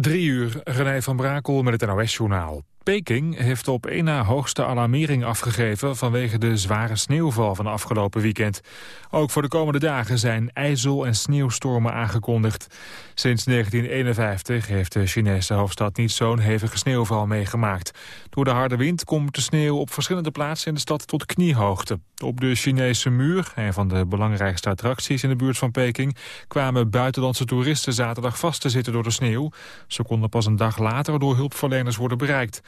Drie uur, René van Brakel met het NOS-journaal. Peking heeft op één na hoogste alarmering afgegeven vanwege de zware sneeuwval van afgelopen weekend. Ook voor de komende dagen zijn ijzel- en sneeuwstormen aangekondigd. Sinds 1951 heeft de Chinese hoofdstad niet zo'n hevige sneeuwval meegemaakt. Door de harde wind komt de sneeuw op verschillende plaatsen in de stad tot kniehoogte. Op de Chinese muur, een van de belangrijkste attracties in de buurt van Peking, kwamen buitenlandse toeristen zaterdag vast te zitten door de sneeuw. Ze konden pas een dag later door hulpverleners worden bereikt.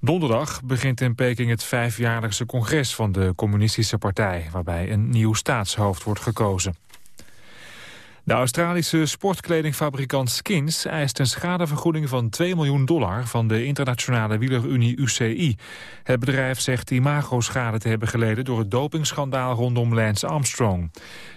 Donderdag begint in Peking het vijfjaarlijkse congres van de communistische partij... waarbij een nieuw staatshoofd wordt gekozen. De Australische sportkledingfabrikant Skins eist een schadevergoeding van 2 miljoen dollar van de internationale wielerunie UCI. Het bedrijf zegt imago-schade te hebben geleden door het dopingschandaal rondom Lance Armstrong.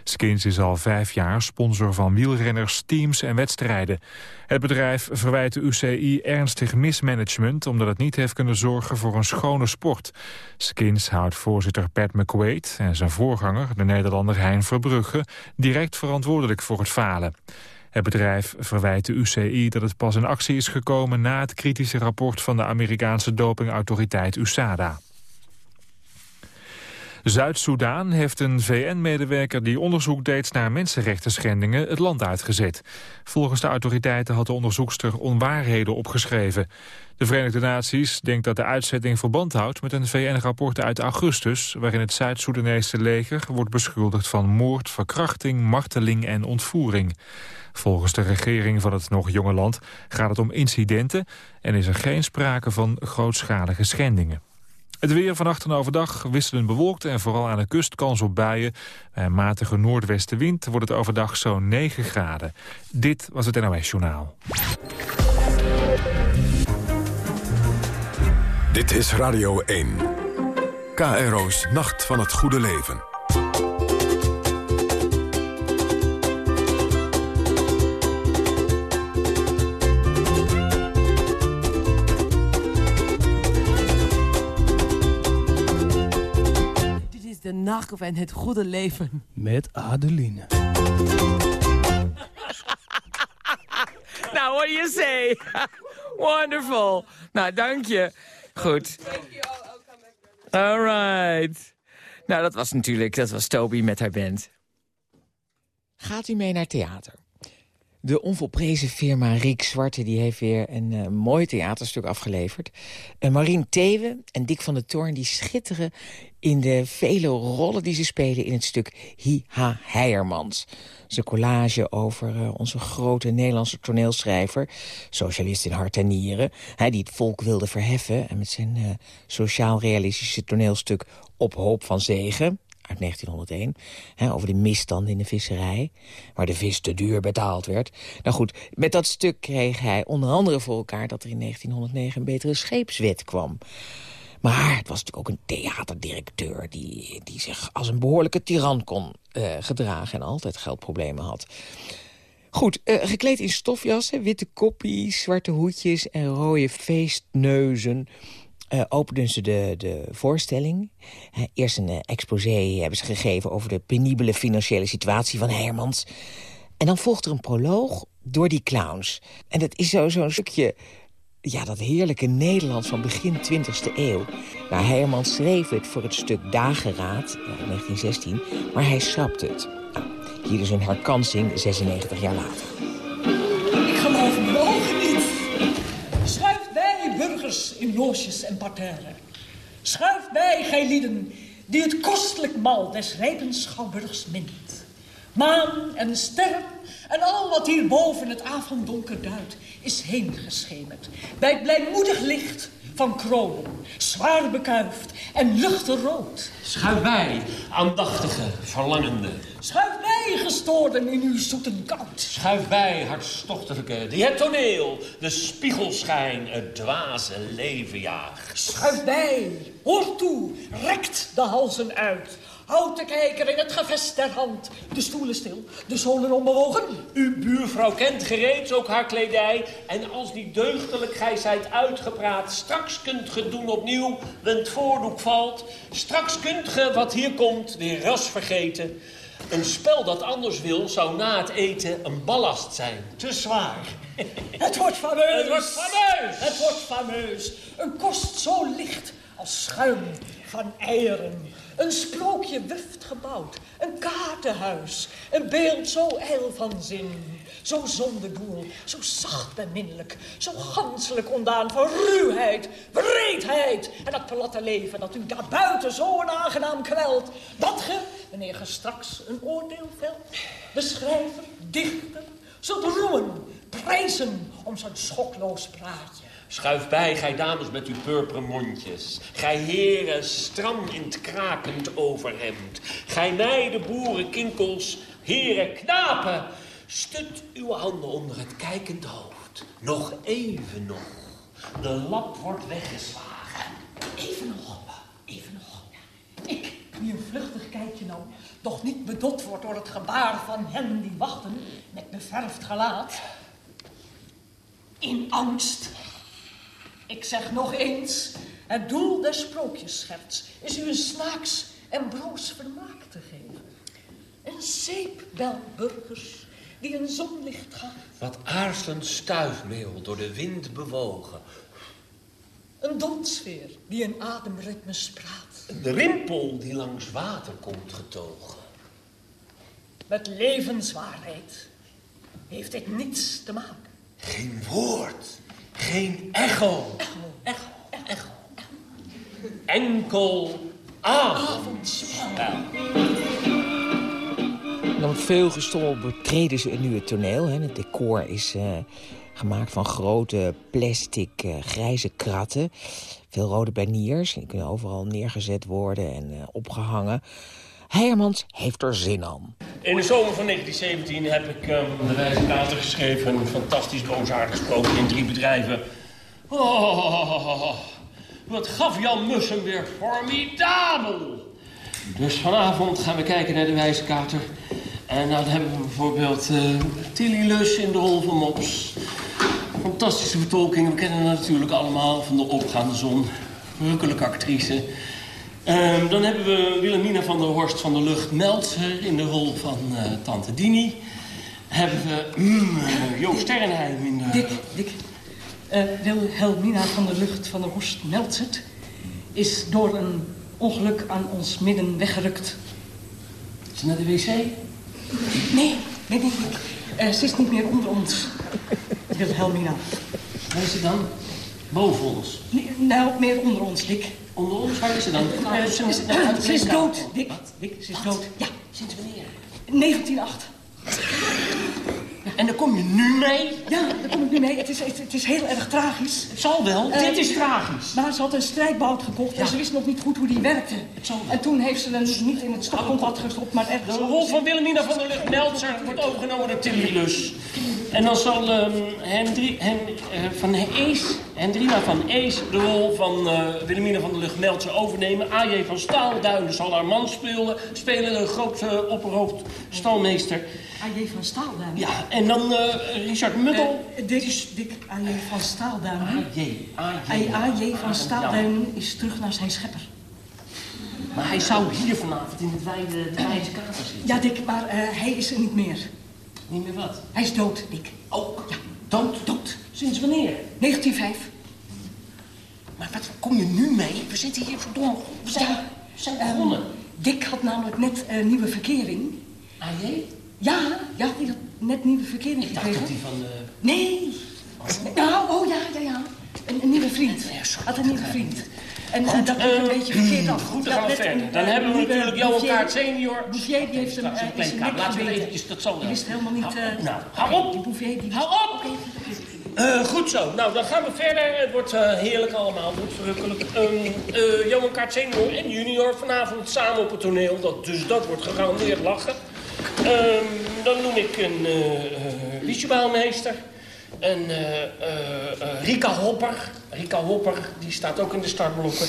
Skins is al vijf jaar sponsor van wielrenners, teams en wedstrijden. Het bedrijf verwijt de UCI ernstig mismanagement... omdat het niet heeft kunnen zorgen voor een schone sport. Skins houdt voorzitter Pat McQuaid en zijn voorganger... de Nederlander Hein Verbrugge direct verantwoordelijk voor het falen. Het bedrijf verwijt de UCI dat het pas in actie is gekomen... na het kritische rapport van de Amerikaanse dopingautoriteit USADA. Zuid-Soedan heeft een VN-medewerker die onderzoek deed naar mensenrechten schendingen het land uitgezet. Volgens de autoriteiten had de onderzoekster onwaarheden opgeschreven. De Verenigde Naties denkt dat de uitzetting verband houdt met een VN-rapport uit augustus... waarin het Zuid-Soedanese leger wordt beschuldigd van moord, verkrachting, marteling en ontvoering. Volgens de regering van het nog jonge land gaat het om incidenten... en is er geen sprake van grootschalige schendingen. Het weer vannacht en overdag wisselend bewolkt en vooral aan de kust kans op buien. Bij een matige noordwestenwind wordt het overdag zo'n 9 graden. Dit was het NOS Journaal. Dit is Radio 1. KRO's Nacht van het Goede Leven. En het goede leven. Met Adeline. nou, what do you say? Wonderful. Nou, dank je. Goed. All right. Nou, dat was natuurlijk, dat was Toby met haar band. Gaat u mee naar theater? De onvolprezen firma Riek Zwarte die heeft weer een uh, mooi theaterstuk afgeleverd. Uh, Marien Thewe en Dick van der Toorn die schitteren in de vele rollen die ze spelen in het stuk Hi-Ha Heijermans. Zijn collage over uh, onze grote Nederlandse toneelschrijver... socialist in hart en nieren, hij die het volk wilde verheffen... en met zijn sociaal-realistische toneelstuk Op Hoop van Zegen uit 1901, hè, over de misstanden in de visserij... waar de vis te duur betaald werd. Nou goed, met dat stuk kreeg hij onder andere voor elkaar... dat er in 1909 een betere scheepswet kwam... Maar het was natuurlijk ook een theaterdirecteur... die, die zich als een behoorlijke tiran kon uh, gedragen... en altijd geldproblemen had. Goed, uh, gekleed in stofjassen, witte koppies, zwarte hoedjes... en rode feestneuzen uh, openden ze de, de voorstelling. Uh, eerst een uh, exposé hebben ze gegeven over de penibele financiële situatie van Hermans. En dan volgt er een proloog door die clowns. En dat is zo'n zo stukje ja, dat heerlijke Nederlands van begin 20e eeuw. Nou, Herman schreef het voor het stuk Dageraad in 1916, maar hij schrapte het. Nou, hier is een herkansing 96 jaar later. In loosjes en parterre. Schuift bij, gij lieden, die het kostelijk mal des rijpen schouwburgs mint. Maan en sterren en al wat hier boven het avonddonker duidt is heengeschemerd. Bij blijmoedig licht van kronen, zwaar bekuift en luchterrood. Schuif bij, aandachtige, verlangende. Schuif bij, gestoorden in uw zoeten koud. Schuif bij, hartstochtelijke, die het toneel, de spiegelschijn, het dwaze leven jaagt. Schuif bij, hoor toe, rekt de halzen uit. Houd kijker in het gevest der hand. De stoelen stil, de zolen onbewogen. Uw buurvrouw kent gereeds ook haar kledij. En als die deugdelijk gij zijt uitgepraat... straks kunt ge doen opnieuw, wend voordoek valt. Straks kunt ge, wat hier komt, weer ras vergeten. Een spel dat anders wil, zou na het eten een ballast zijn. Te zwaar. Het wordt fameus. Het wordt fameus. Het wordt fameus. Een kost zo licht als schuim van eieren. Een sprookje wuft gebouwd. Een kaartenhuis. Een beeld zo ijl van zin. Zo zonder doel. Zo zacht beminnelijk. Zo ganselijk ondaan van ruwheid, wreedheid. En dat platte leven dat u daarbuiten zo onaangenaam kwelt. Dat ge, wanneer ge straks een oordeel velt. De schrijver, dichter, zult roemen, prijzen om zijn schokloos praatje. Schuif bij, gij dames met uw purperen mondjes. Gij heren stram in het krakend overhemd. Gij meide boerenkinkels, heren knapen. Stut uw handen onder het kijkend hoofd. Nog even nog. De lap wordt weggeslagen. Even nog, even nog. Ik, die een vluchtig kijkje nam, doch niet bedot wordt door het gebaar van hen die wachten met beverfd gelaat. In angst. Ik zeg nog eens, het doel des sprookjesscherts is u een snaaks en broos vermaak te geven. Een zeepbel burgers die een zonlicht gaat. Wat aarzelend stuifmeel door de wind bewogen. Een donsfeer die een ademritme spraat. Een rimpel die langs water komt getogen. Met levenswaarheid heeft dit niets te maken. Geen woord, geen echo. Echo, echo, echo. Enkel avondspel. Dan veel gestommel betreden ze nu het toneel. Hè. Het decor is eh, gemaakt van grote plastic eh, grijze kratten. Veel rode baniers. Die kunnen overal neergezet worden en eh, opgehangen. Hermans heeft er zin aan. In de zomer van 1917 heb ik ehm, de wijze geschreven. Een fantastisch boosaardig sprookje in drie bedrijven. Oh, wat gaf Jan Mussen weer formidabel. Dus vanavond gaan we kijken naar de wijze kater. En nou, dan hebben we bijvoorbeeld eh Tilly Lus in de rol van Mops. Fantastische vertolkingen. We kennen haar natuurlijk allemaal van de opgaande zon. Verrukkelijke actrice. Ehm, dan hebben we Wilhelmina van der Horst van de Lucht Meltzer in de rol van eh, Tante Dini. Hebben we mm, eh, Joost Sterrenheim in de... Dick, Dick. eh Wilhelmina van der Lucht van der Horst Meltzert is door een ongeluk aan ons midden weggerukt. Is ze naar de wc? Nee, nee, nee. Eh, ze is niet meer onder ons. Wilhelmina. Waar is ze dan? Boven ons. Nee, nou, meer onder ons, Dick. Onder ons? Waar is ze dan? Eh, ze, is, ze is dood, Dick. Dick, ze is dood. Ja, Sinds wanneer? 1908. En daar kom je nu mee? Ja, daar kom ik nu mee. Het is, het, het is heel erg tragisch. Het zal wel. Eh, Dit is tragisch. Maar ze had een strijdbout gekocht en ze wist nog niet goed hoe die werkte. zal wel. En toen heeft ze hem niet in het stopcontact gestopt, maar ergens... De rol van Wilhelmina van der Lucht Meltzer wordt overgenomen door Tilly Lus. En dan zal ehm, Hendri, Hen, eh, van Ees, Hendrina van Ees de rol van eh Wilhelmina van der Lucht Meltzer overnemen. A.J. van Staalduinen zal haar man spelen, spelen de grote opperhoofd stalmeester. A.J. van Staalduin. Ja, en dan eh, Richard Muddel. Eh, Dick, Dick A.J. van Staalduin. A.J. A.J. Van Staalduin is terug naar zijn schepper. Maar hij zou hier vanavond in het wijde, de wijze kater zitten. Ja, Dick, maar eh, hij is er niet meer. Niet meer wat? Hij is dood, Dick. Oh, Ja, dood. dood. Sinds wanneer? 1905. Maar wat kom je nu mee? We zitten hier verdomme. We zijn, Ja. we zijn Ehm, begonnen. Dick had namelijk net een nieuwe verkering. A.J.? Ja, ja, die had net nieuwe verkering Ik dacht gekregen. dat die van... eh, Nee. Nou, oh ja, ja, ja. Een, een nieuwe vriend. Ja, sorry. Had een nieuwe vriend. En eh, dat een beetje verkeerd af. Goed, dan gaan we verder. een, Dan hebben we natuurlijk Johan Bouvier. Kaart senior. Bouvier die heeft een in zijn kleedkamer. nek Laten we eventjes, dat zal wel. Die wist helemaal niet... Nou, hou op. Bouvier die. Hou op. Eh, goed zo. Nou, dan gaan we verder. Het wordt eh, heerlijk allemaal. Het wordt verrukkelijk. Um, eh, Johan Kaart senior en junior vanavond samen op het toneel. Dat, dus dat wordt gegarandeerd lachen. Ehm, dan noem ik een uh, wiesjebaalmeester. En Rika Hopper. Rika Hopper, die staat ook in de startblokken.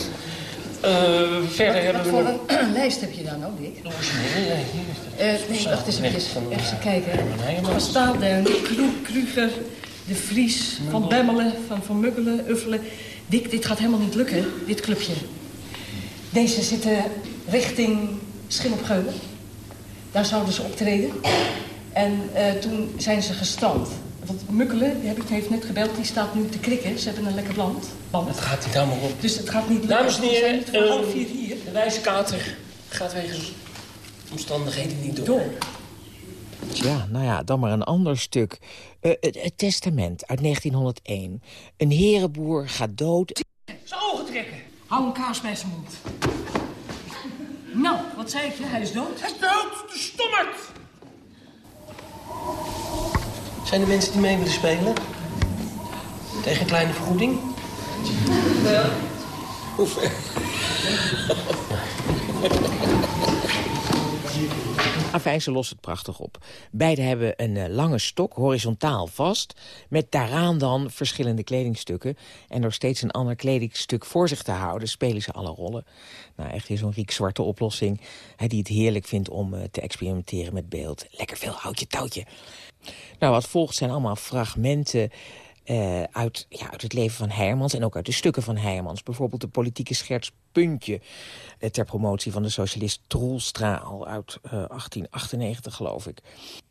Eh, verder hebben Wat we voor nog... een lijst heb je dan nou, Dick? Ja, hier is het. Eh, nee, wacht eens even. Even kijken. Van Kruger, De Vries, Van Bemmelen, Van Van Muggelen, Uffelen. Dick, dit gaat helemaal niet lukken, dit clubje. Deze zitten richting Schin op Geulen. Daar zouden ze optreden. En uh, toen zijn ze gestrand. Want Mukkelen, die heb ik, heeft net gebeld, die staat nu te krikken. Ze hebben een lekker land. band. Het gaat niet allemaal op. Dus het gaat niet Dames en heren, uh, half vier hier. de wijze kater gaat wegens omstandigheden niet door. door. Tja, nou ja, dan maar een ander stuk. Uh, het, testament uit 1901. Een herenboer gaat dood... Zijn ogen trekken. Hou een kaas bij zijn mond. Nou, wat zei ik je? Hij is dood? Hij is dood, de stommerd! Zijn er mensen die mee willen spelen? Tegen een kleine vergoeding? Ja. Hoeveel? Afijn, ze lost het prachtig op. Beiden hebben een uh, lange stok, horizontaal vast... met daaraan dan verschillende kledingstukken... en door steeds een ander kledingstuk voor zich te houden... spelen ze alle rollen. Nou, echt weer zo'n riek zwarte oplossing... Hè, die het heerlijk vindt om uh, te experimenteren met beeld. Lekker veel houtje touwtje. Nou, wat volgt zijn allemaal fragmenten uh, uit, ja, uit het leven van Hermans en ook uit de stukken van Hermans. Bijvoorbeeld de politieke scherts Puntje uh, ter promotie van de socialist Troelstra al uit uh, 1898 geloof ik.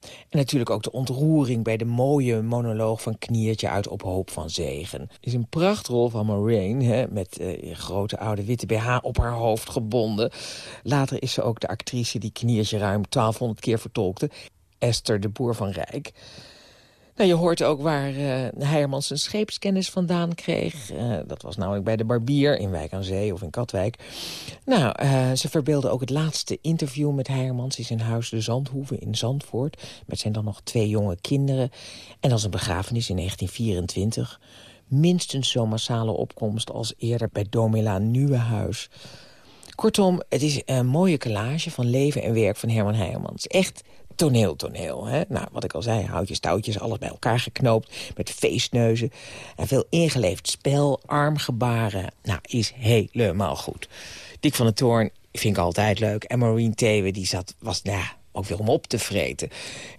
En natuurlijk ook de ontroering bij de mooie monoloog van Kniertje uit Op Hoop van Zegen. is een prachtrol van Moraine hè, met grote oude witte BH op haar hoofd gebonden. Later is ze ook de actrice die Kniertje ruim 1200 keer vertolkte. Esther de Boer van Rijk. Nou, je hoort ook waar uh, Heijermans zijn scheepskennis vandaan kreeg. Uh, dat was namelijk bij de Barbier in Wijk aan Zee of in Katwijk. Nou, uh, ze verbeelden ook het laatste interview met Heijermans... in zijn huis De Zandhoeve in Zandvoort... met zijn dan nog twee jonge kinderen. En als een begrafenis in 1924. Minstens zo'n massale opkomst als eerder bij Domela Nieuwenhuis... Kortom, het is een mooie collage van leven en werk van Herman Heijermans. Echt toneel, toneel. Hè? Nou, wat ik al zei, houtjes, touwtjes, alles bij elkaar geknoopt... met feestneuzen en veel ingeleefd spel, armgebaren. Nou, is helemaal goed. Dick van der Toorn vind ik altijd leuk. En Maureen Thewe, die zat, was nou, ook weer om op te vreten.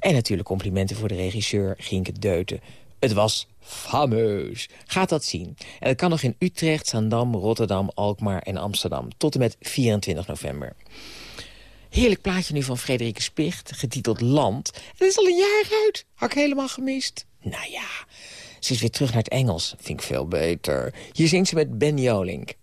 En natuurlijk complimenten voor de regisseur Ginke Deuten. Het was fameus. Gaat dat zien. En dat kan nog in Utrecht, Zandam, Rotterdam, Alkmaar en Amsterdam. Tot en met 24 november. Heerlijk plaatje nu van Frederike Spicht, getiteld Land. Het is al een jaar uit. Had ik helemaal gemist. Nou ja, ze is weer terug naar het Engels. Vind ik veel beter. Hier zingt ze met Ben Jolink.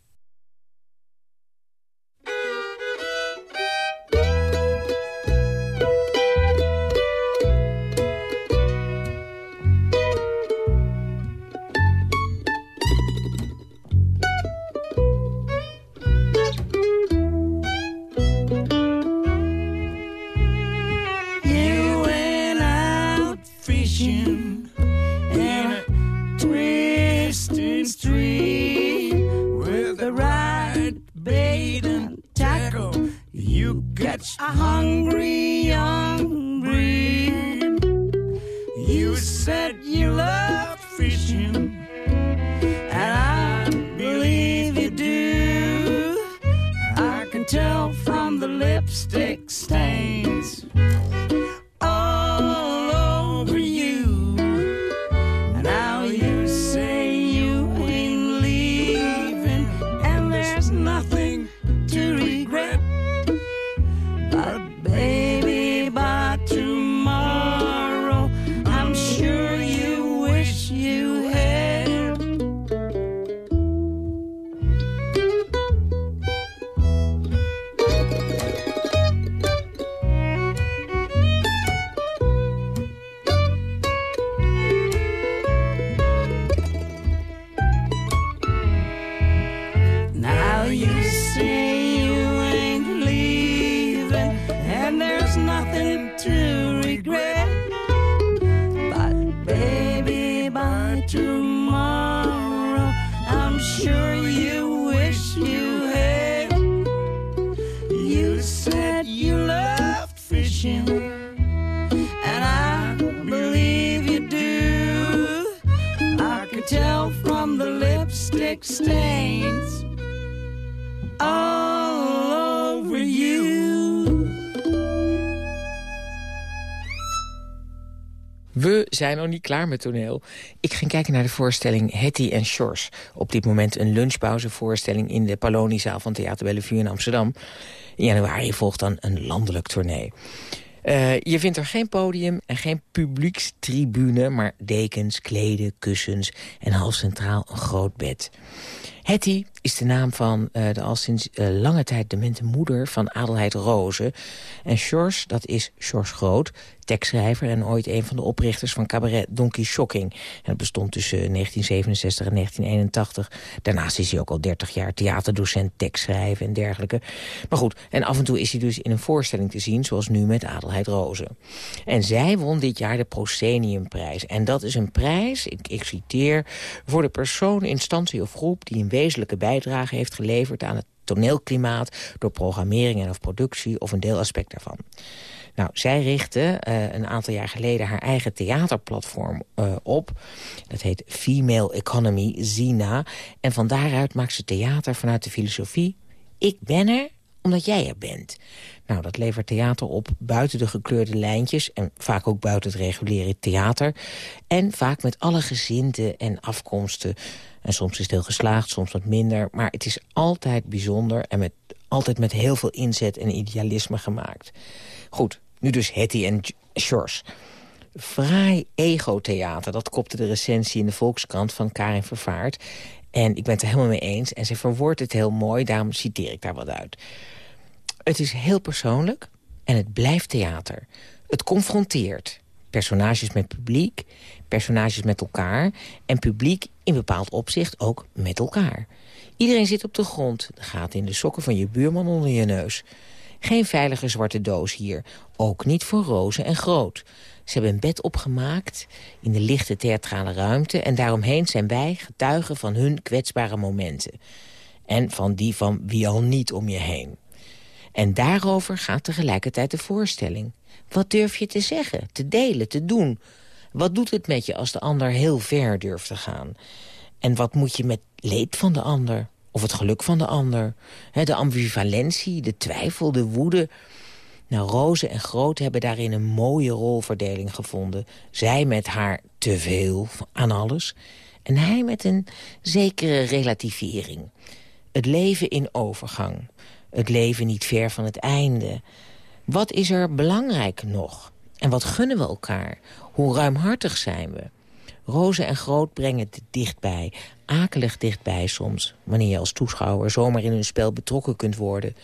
A hungry breed. Zijn nog niet klaar met toneel. Ik ging kijken naar de voorstelling Hetty en Shores. Op dit moment een lunchpauzevoorstelling in de Paloniezaal van Theater Bellevue in Amsterdam. In januari volgt dan een landelijk tournee. Uh, je vindt er geen podium en geen publiekstribune... maar dekens, kleden, kussens en half centraal een groot bed. Hetty is de naam van uh, de al sinds uh, lange tijd demente moeder van Adelheid Rozen. En Sjors, dat is Sjors Groot, tekstschrijver... en ooit een van de oprichters van cabaret Donkey Shocking. En dat bestond tussen 1967 en 1981. Daarnaast is hij ook al 30 jaar theaterdocent, tekstschrijven en dergelijke. Maar goed, en af en toe is hij dus in een voorstelling te zien... zoals nu met Adelheid Rozen. En zij won dit jaar de Prosceniumprijs. En dat is een prijs, ik, ik citeer... voor de persoon, instantie of groep... die een wezenlijke bijdrage heeft geleverd aan het toneelklimaat... door programmering en of productie of een deelaspect daarvan. Nou, zij richtte uh, een aantal jaar geleden haar eigen theaterplatform uh, op. Dat heet Female Economy, Zina. En van daaruit maakt ze theater vanuit de filosofie... ik ben er omdat jij er bent. Nou, dat levert theater op buiten de gekleurde lijntjes... en vaak ook buiten het reguliere theater. En vaak met alle gezinten en afkomsten. En soms is het heel geslaagd, soms wat minder. Maar het is altijd bijzonder en met, altijd met heel veel inzet en idealisme gemaakt. Goed, nu dus Hetty en Shores. Fraai ego-theater, dat kopte de recensie in de Volkskrant van Karin Vervaart. En ik ben het er helemaal mee eens. En ze verwoordt het heel mooi, daarom citeer ik daar wat uit. Het is heel persoonlijk en het blijft theater. Het confronteert. Personages met publiek, personages met elkaar... en publiek in bepaald opzicht ook met elkaar. Iedereen zit op de grond, de in de sokken van je buurman onder je neus. Geen veilige zwarte doos hier, ook niet voor rozen en groot. Ze hebben een bed opgemaakt in de lichte theatrale ruimte... en daaromheen zijn wij getuigen van hun kwetsbare momenten. En van die van wie al niet om je heen. En daarover gaat tegelijkertijd de voorstelling. Wat durf je te zeggen, te delen, te doen? Wat doet het met je als de ander heel ver durft te gaan? En wat moet je met leed van de ander? Of het geluk van de ander? de ambivalentie, de twijfel, de woede... Nou, Roze en Groot hebben daarin een mooie rolverdeling gevonden. Zij met haar te veel aan alles. En hij met een zekere relativering. Het leven in overgang. Het leven niet ver van het einde. Wat is er belangrijk nog? En wat gunnen we elkaar? Hoe ruimhartig zijn we? Roze en Groot brengen het dichtbij. Akelig dichtbij soms. Wanneer je als toeschouwer zomaar in hun spel betrokken kunt worden.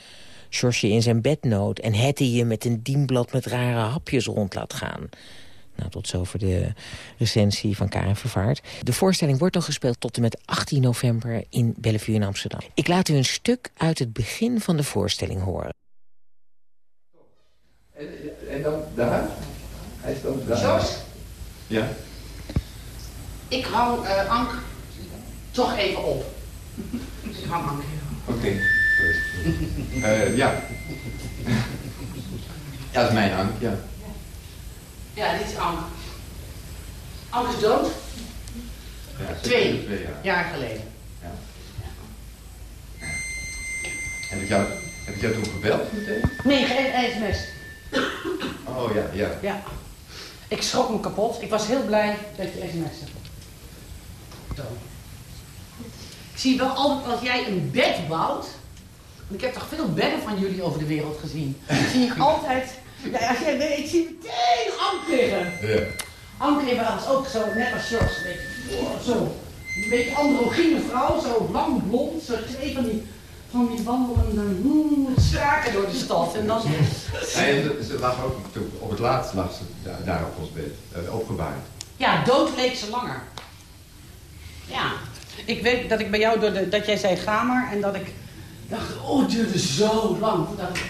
Sjosje in zijn bednood en Hetty je met een dienblad met rare hapjes rond laat gaan. Nou, tot zover de recensie van Karen Vervaart. De voorstelling wordt nog gespeeld tot en met 18 november in Bellevue in Amsterdam. Ik laat u een stuk uit het begin van de voorstelling horen. En, en dan daar? Hij is dan daar. Jos? Ja. Ik hang uh, Ank toch even op. ik hang Ank even Oké. Okay. uh, ja. ja, dat is mijn Ank, ja. Ja, dit is Ank. Ank is dood. Ja, twee, twee jaar. jaar geleden. Ja. Heb ik jou, heb ik jou toen gebeld meteen? Nee, geen sms. Oh ja, ja. Ja. Ik schrok me kapot. Ik was heel blij dat je sms'te. Zo. Ik zie wel altijd als jij een bed bouwt. Ik heb toch veel bedden van jullie over de wereld gezien. zie ik altijd. Ja, als jij weet, ik zie meteen Ank liggen. Ja. Ank was ook zo, net als Jos. Zo. Een beetje androgyne vrouw, zo lang blond. Zo twee van die van die wandelende hmm, straken door de stad. En dan... Nee, ze, ze lag ook, op het laatst lag ze daar, daar op ons bed, uh, opgebaard. Ja, dood leek ze langer. Ja. Ik weet dat ik bij jou, door de, dat jij zei ga maar, en dat ik dacht, oh het duurde zo lang. Dat ik,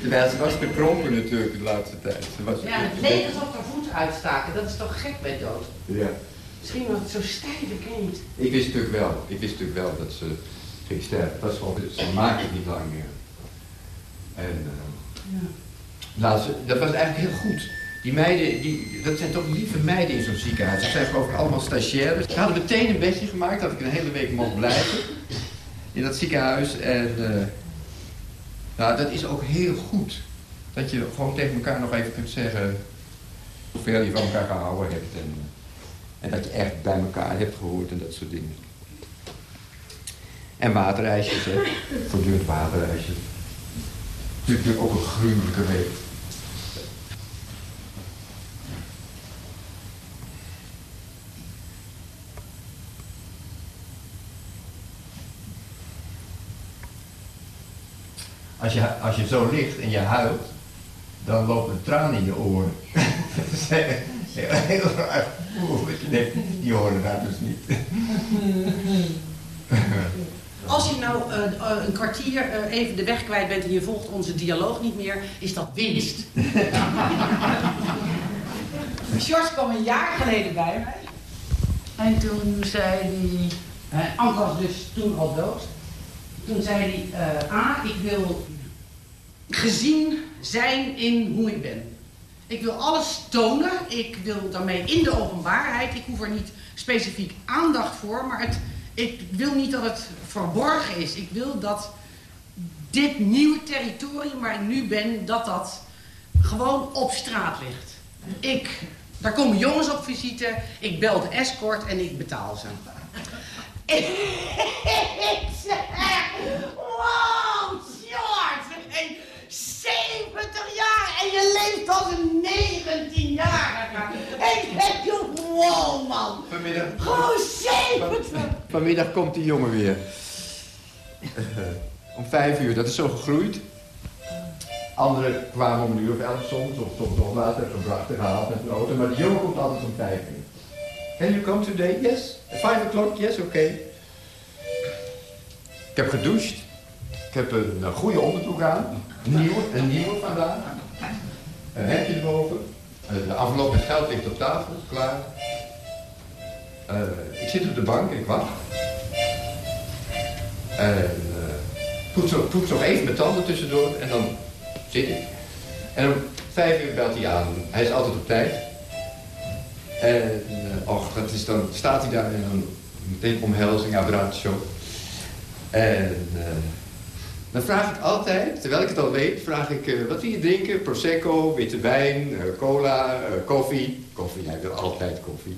Terwijl ze was bekrompen natuurlijk de laatste tijd. Ze was ja, het leek alsof haar voeten uitstaken. Dat is toch gek bij dood? Ja. Misschien was het zo stijf, ik weet niet. Ik wist natuurlijk wel, ik wist natuurlijk wel dat ze ging sterven. Dat is ze maakte het niet lang meer. En uh, ja. ze, dat was eigenlijk heel goed. Die meiden, die, dat zijn toch lieve meiden in zo'n ziekenhuis. Dat zijn geloof ik allemaal stagiaires. Ze hadden meteen een bedje gemaakt dat ik een hele week mocht blijven. In dat ziekenhuis. En uh, nou, dat is ook heel goed. Dat je gewoon tegen elkaar nog even kunt zeggen hoeveel je van elkaar gehouden hebt. En, en dat je echt bij elkaar hebt gehoord en dat soort dingen. En waterreisjes, hè. Voortdurend waterreisjes. natuurlijk ook een gruwelijke week. Als je, als je zo ligt en je huilt, dan lopen tranen in je oren. heel raar. Oeh, je denkt, die horen daar dus niet. Als je nou eh, eh, een kwartier eh, even de weg kwijt bent en je volgt onze dialoog niet meer, is dat winst. George kwam een jaar geleden bij mij. En toen zei hij... Uh, Anke was dus toen al dood. Toen zei hij... A, ik wil gezien zijn in hoe ik ben. Ik wil alles tonen. Ik wil daarmee in de openbaarheid. Ik hoef er niet specifiek aandacht voor, maar het, ik wil niet dat het verborgen is. Ik wil dat dit nieuwe territorium waar ik nu ben, dat dat gewoon op straat ligt. Ik, daar komen jongens op visite, ik bel de escort en ik betaal ze. ik zeg, wow, George, 70 jaar en je leeft als een 19-jarige. Ik denk, wow man. Vanmiddag, Gewoon 70. vanmiddag komt die jongen weer. om vijf uur, dat is zo gegroeid. Anderen kwamen om een uur of elf soms, of soms nog later, gebracht en gehaald met een auto. Maar die jongen komt altijd om vijf uur. Can you come today? Yes. Five o'clock? Yes, oké. Okay. Ik heb gedoucht. Ik heb een, een goede onderbroek aan. Nieuwe, een nieuwe vandaag. Een hemdje erboven. De envelop met geld ligt op tafel, klaar. Uh, ik zit op de bank ik wacht. En uh, poets, nog, even mijn tanden tussendoor en dan zit ik. En om vijf uur belt hij aan. Hij is altijd op tijd. En uh, och, dat is dan staat hij daar en dan meteen omhelzing, abbraccio. En dan vraag ik altijd, terwijl ik het al weet, vraag ik uh, wat wil je drinken? Prosecco, witte wijn, uh, cola, uh, koffie. Koffie, hij wil altijd koffie.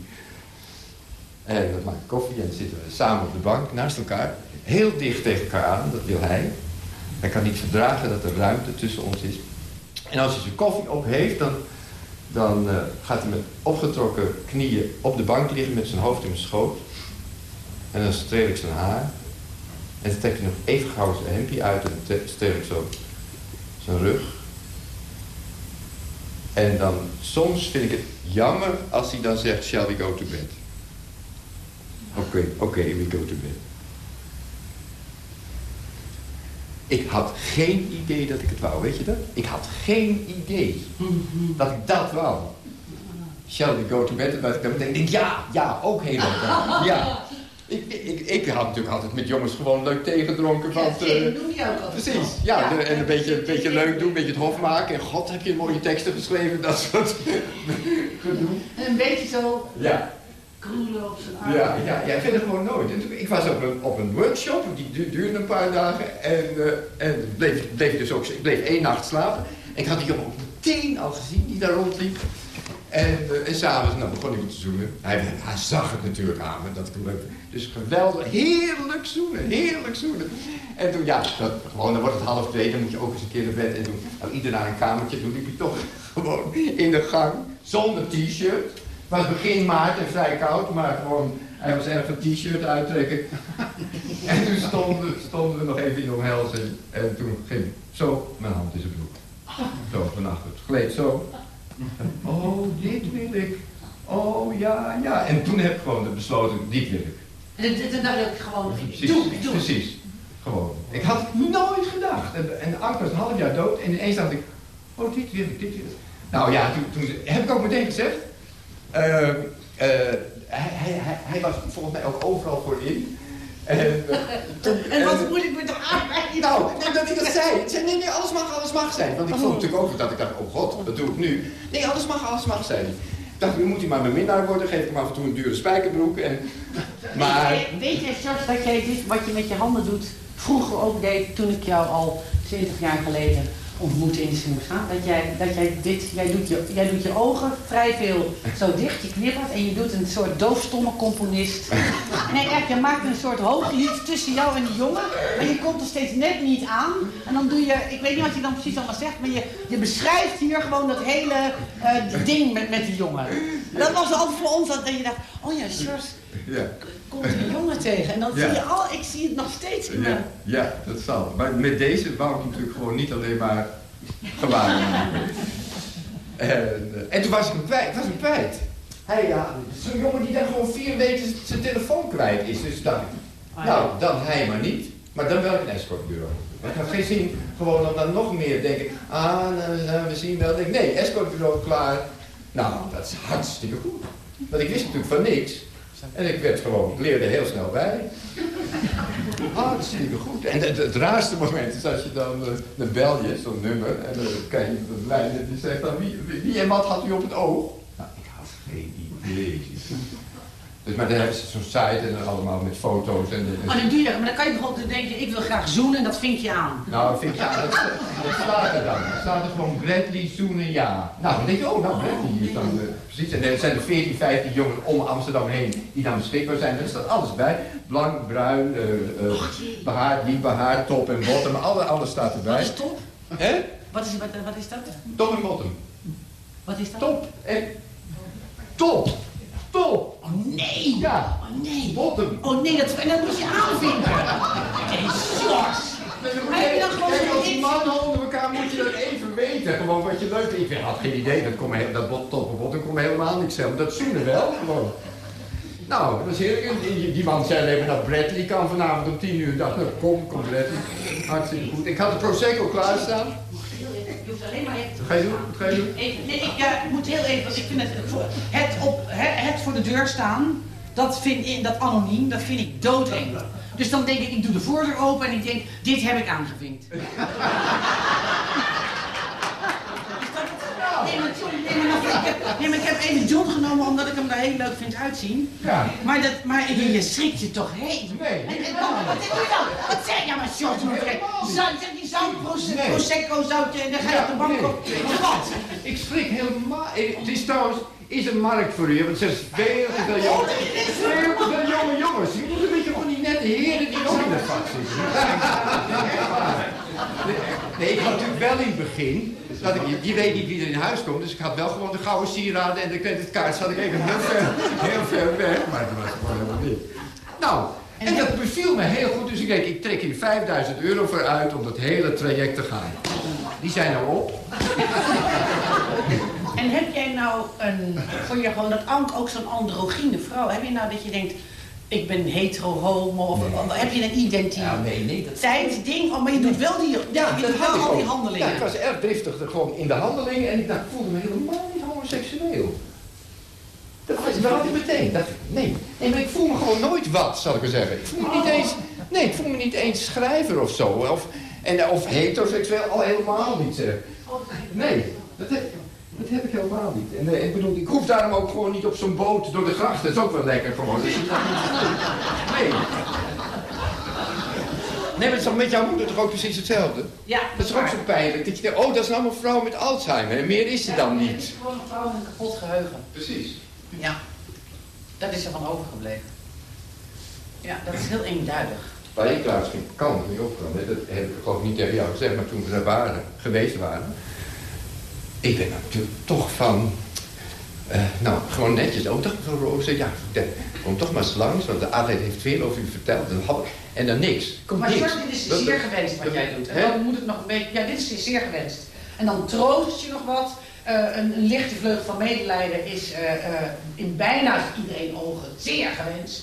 En dan maak ik koffie en dan zitten we samen op de bank naast elkaar. Heel dicht tegen elkaar aan, dat wil hij. Hij kan niet verdragen dat er ruimte tussen ons is. En als hij zijn koffie op heeft, dan, dan gaat hij met opgetrokken knieën op de bank liggen met zijn hoofd in mijn schoot. En dan streel ik zijn haar. En dan trek je nog even gauw zijn hemdje uit en ik zo zijn rug. En dan soms vind ik het jammer als hij dan zegt, shall we go to bed? Oké, oké, we go to bed. Ik had geen idee dat ik het wou, weet je dat? Ik had geen idee dat ik dat wou. Shall we go to bed? En dan meteen denk, ja, ja, ook helemaal. Ja. Ik, ik, ik had natuurlijk altijd met jongens gewoon leuk thee gedronken. Ja, want, uh, doen die ook altijd. Precies, ja. Ja. de- en een beetje, een beetje leuk doen, een beetje het hof maken. En god, heb je mooie teksten geschreven, dat soort gedoe. En een beetje zo Ja, kroelen op zijn arm. ja, ja, ja, verder gewoon nooit. En toen- ik was op een, op een workshop, die du- duurde een paar dagen. En, eh, en bleef, bleef dus ook, ik bleef één nacht slapen. En ik had die jongen ook meteen al gezien, die daar rondliep. En, uh, en s'avonds nou, begon ik te zoenen. Hij, zag het natuurlijk aan dat ik leuk. Dus geweldig, heerlijk zoenen, heerlijk zoenen. En toen, ja, dat, gewoon, dan wordt het half twee, dan moet je ook eens een keer naar bed. En toen, nou, ieder naar een kamertje, toen liep hij toch gewoon in de gang, zonder t-shirt. Het was begin maart en vrij koud, maar gewoon, hij was erg een t-shirt uittrekken. en toen stonden, stonden we nog even in omhelzing. En toen ging zo mijn hand in zijn broek. Zo, vannacht. Het gleed zo. Oh, dit wil ik. Oh, ja, ja. En toen heb ik gewoon besloten, dit wil ik. En dacht ik gewoon, Precies, doe, doe. precies. Gewoon. Ik had het nooit gedacht. En, en Anke was een half jaar dood. En ineens dacht ik, oh, dit wil ik, dit wil ik. Nou ja, toen, toen heb ik ook meteen gezegd. eh, eh, hij, hij, hij, hij was volgens mij ook overal voor in. En, eh, toen- En wat moet ik de arbeid? nou, dat ik dat zei. Ik zei, nee, nee, alles mag, alles mag zijn. Want ik vond natuurlijk ook dat ik dacht, oh god, wat doe ik nu? Nee, alles mag, alles mag zijn. Ik dacht, nu moet hij maar mijn minnaar worden, geef ik hem af en toe een dure spijkerbroek. En, maar, Weet, je, George, dat jij dit wat je met je handen doet vroeger ook deed toen ik jou al 20 jaar geleden ontmoeten in Smoesa. Dat jij, dat jij dit, jij doet, je, jij doet je ogen vrij veel zo dicht, je knippert en je doet een soort doofstomme componist. Nee, echt, je maakt een soort hooglied tussen jou en die jongen, maar je komt er steeds net niet aan. En dan doe je, ik weet niet wat je dan precies allemaal zegt, maar je, je beschrijft hier gewoon dat hele uh, ding met, met die jongen. Dat was altijd voor ons dat je dacht, oh ja, Sjors, ja. Komt een jongen tegen. En dan zie je al, ik zie het nog steeds in ja. ja, dat zal. Maar met deze wou ik natuurlijk gewoon niet alleen maar gewaar en, en toen was ik hem kwijt. Was hem kwijt. Hij, ja, zo'n jongen die dan gewoon vier weken zijn telefoon kwijt is. Dus dan, nou, dan hij maar niet. Maar dan wel een escortbureau. Het had geen zin gewoon om dan nog meer denken. Ah, nou, we zien wel. Denk, nee, escortbureau klaar. Nou, dat is hartstikke goed. Want ik wist natuurlijk van niks. En ik werd gewoon, ik leerde heel snel bij. Hartstikke goed. En het, het, raarste moment is als je dan, uh, dan bel je zo'n nummer en dan krijg je de lijn en die zegt dan, wie, wie en wat had u op het oog? Nou, ik had geen idee. Dus maar dan hebben ze zo'n site en dan allemaal met foto's. En, en, oh, dan doe je, maar dan kan je bijvoorbeeld denken, ik wil graag zoenen en dat vind je aan. Nou, vind je aan. Dat, dat staat er dan. Dan staat er gewoon Bradley zoenen ja. Nou, dan denk je, oh, nou Bradley is dan uh, precies. En er zijn er 14, 15 jongens om Amsterdam heen die dan beschikbaar zijn. Er staat alles bij. Blank, bruin, uh, uh, behaard, niet behaard, top en bottom. Alle, alles staat erbij. Wat is top? Hè? Wat is, wat, wat is dat? Top en bottom. Wat is dat? Top en top. Nee! Ja! Oh nee! Bottom! Oh nee, dat, dat moet je aanvinken! Kijk, als mannen onder elkaar moet je dat even weten. Gewoon wat je leuk vindt. Ik had geen idee, dat, kon me, dat bot, top en bottom kon me helemaal niks. Maar dat zoenen wel, gewoon. Nou, dat was heerlijk. Die, die man zei alleen maar dat Bradley kan vanavond om 10 uur. Ik dacht, nou, kom, kom Bradley. Hartstikke goed. Ik had de Prosecco klaarstaan. Je hoeft alleen maar even Wat ga je doen? Wat ga je doen? Even, nee, ik, ja, ik moet heel even, want ik vind het, het, op, het, het voor de deur staan, dat vind ik, dat anoniem, dat vind ik doodeng. Dus dan denk ik, ik doe de voordeur open en ik denk, dit heb ik aangevinkt. Nee maar, ik heb, nee, maar ik heb even John genomen omdat ik hem daar heel leuk vind uitzien. Ja. Maar, dat, maar je, je schrikt je toch heen? Nee. En, en, wat, wat heb je dan? Wat zeg je? Maar George. Zout, die zout, Nee. prosecco, zoutje en dan ga je op de bank nee. op. Wat? Ik schrik helemaal. eh, Het is trouwens, is een markt voor u, want er zijn veel te veel jongens. Veel te veel jonge jongens. Je moet een beetje van die nette heren die ook in de vak zitten. Nee, ik had natuurlijk wel in het begin, dat ik, je, je weet niet wie er in huis komt, dus ik had wel gewoon de gouden sieraden en de creditkaart zat ik even heel ver, heel ver weg, maar dat was gewoon helemaal niet. Nou, en dat beviel me heel goed, dus ik denk, ik trek hier 5000 euro voor uit om dat hele traject te gaan. Die zijn nou op. En heb jij nou een, voor je gewoon dat Ank ook zo'n androgyne vrouw? Heb je nou dat je denkt, ik ben hetero, homo, of, heb je een identiteit? Ja, nee, nee, dat... ding, oh, maar je doet wel die, Ja, je doet wel al die handelingen. Ja, ik was erg driftig gewoon in de handelingen en ik dacht, ik voelde me helemaal niet homoseksueel. Dat was ik meteen. Dat, nee. nee, maar ik voel me gewoon nooit wat, zal ik maar zeggen. Ik voel me niet eens, nee, ik voel me niet eens schrijver of zo. Of, en, of heteroseksueel, al helemaal niet. Zeg. Nee, dat dat heb ik helemaal niet. En eh, ik bedoel, ik hoef daarom ook gewoon niet op zo'n boot door de gracht. Dat is ook wel lekker gewoon. Dus nee. Nee, maar het is toch met jouw moeder toch ook precies hetzelfde? Ja, Dat is toch ook zo pijnlijk? Dat je denkt, oh, dat is nou een vrouw met Alzheimer. En meer is er dan Het niet. is gewoon een vrouw met een kapot geheugen. Precies. Ja, dat is er van overgebleven. Ja, dat is heel eenduidig. Waar ik geen kant mee opkwam, hè, dat heb ik geloof ik niet tegen jou gezegd, maar toen we er waren, geweest waren. Ik ben natuurlijk toch van, eh, nou, gewoon netjes, oh, toch mevrouw Roze, ja, de- kom toch maar eens langs, want de Adelaide heeft veel over u verteld. En, dan niks. Komt Maar niks. George, dit is zeer gewenst wat dat- jij doet. En hè? dan moet het nog een beetje... Ja, dit is zeer gewenst. En dan troost je nog wat. Eh, een, een lichte vleug van medelijden is eh, in bijna iedereen ogen zeer gewenst.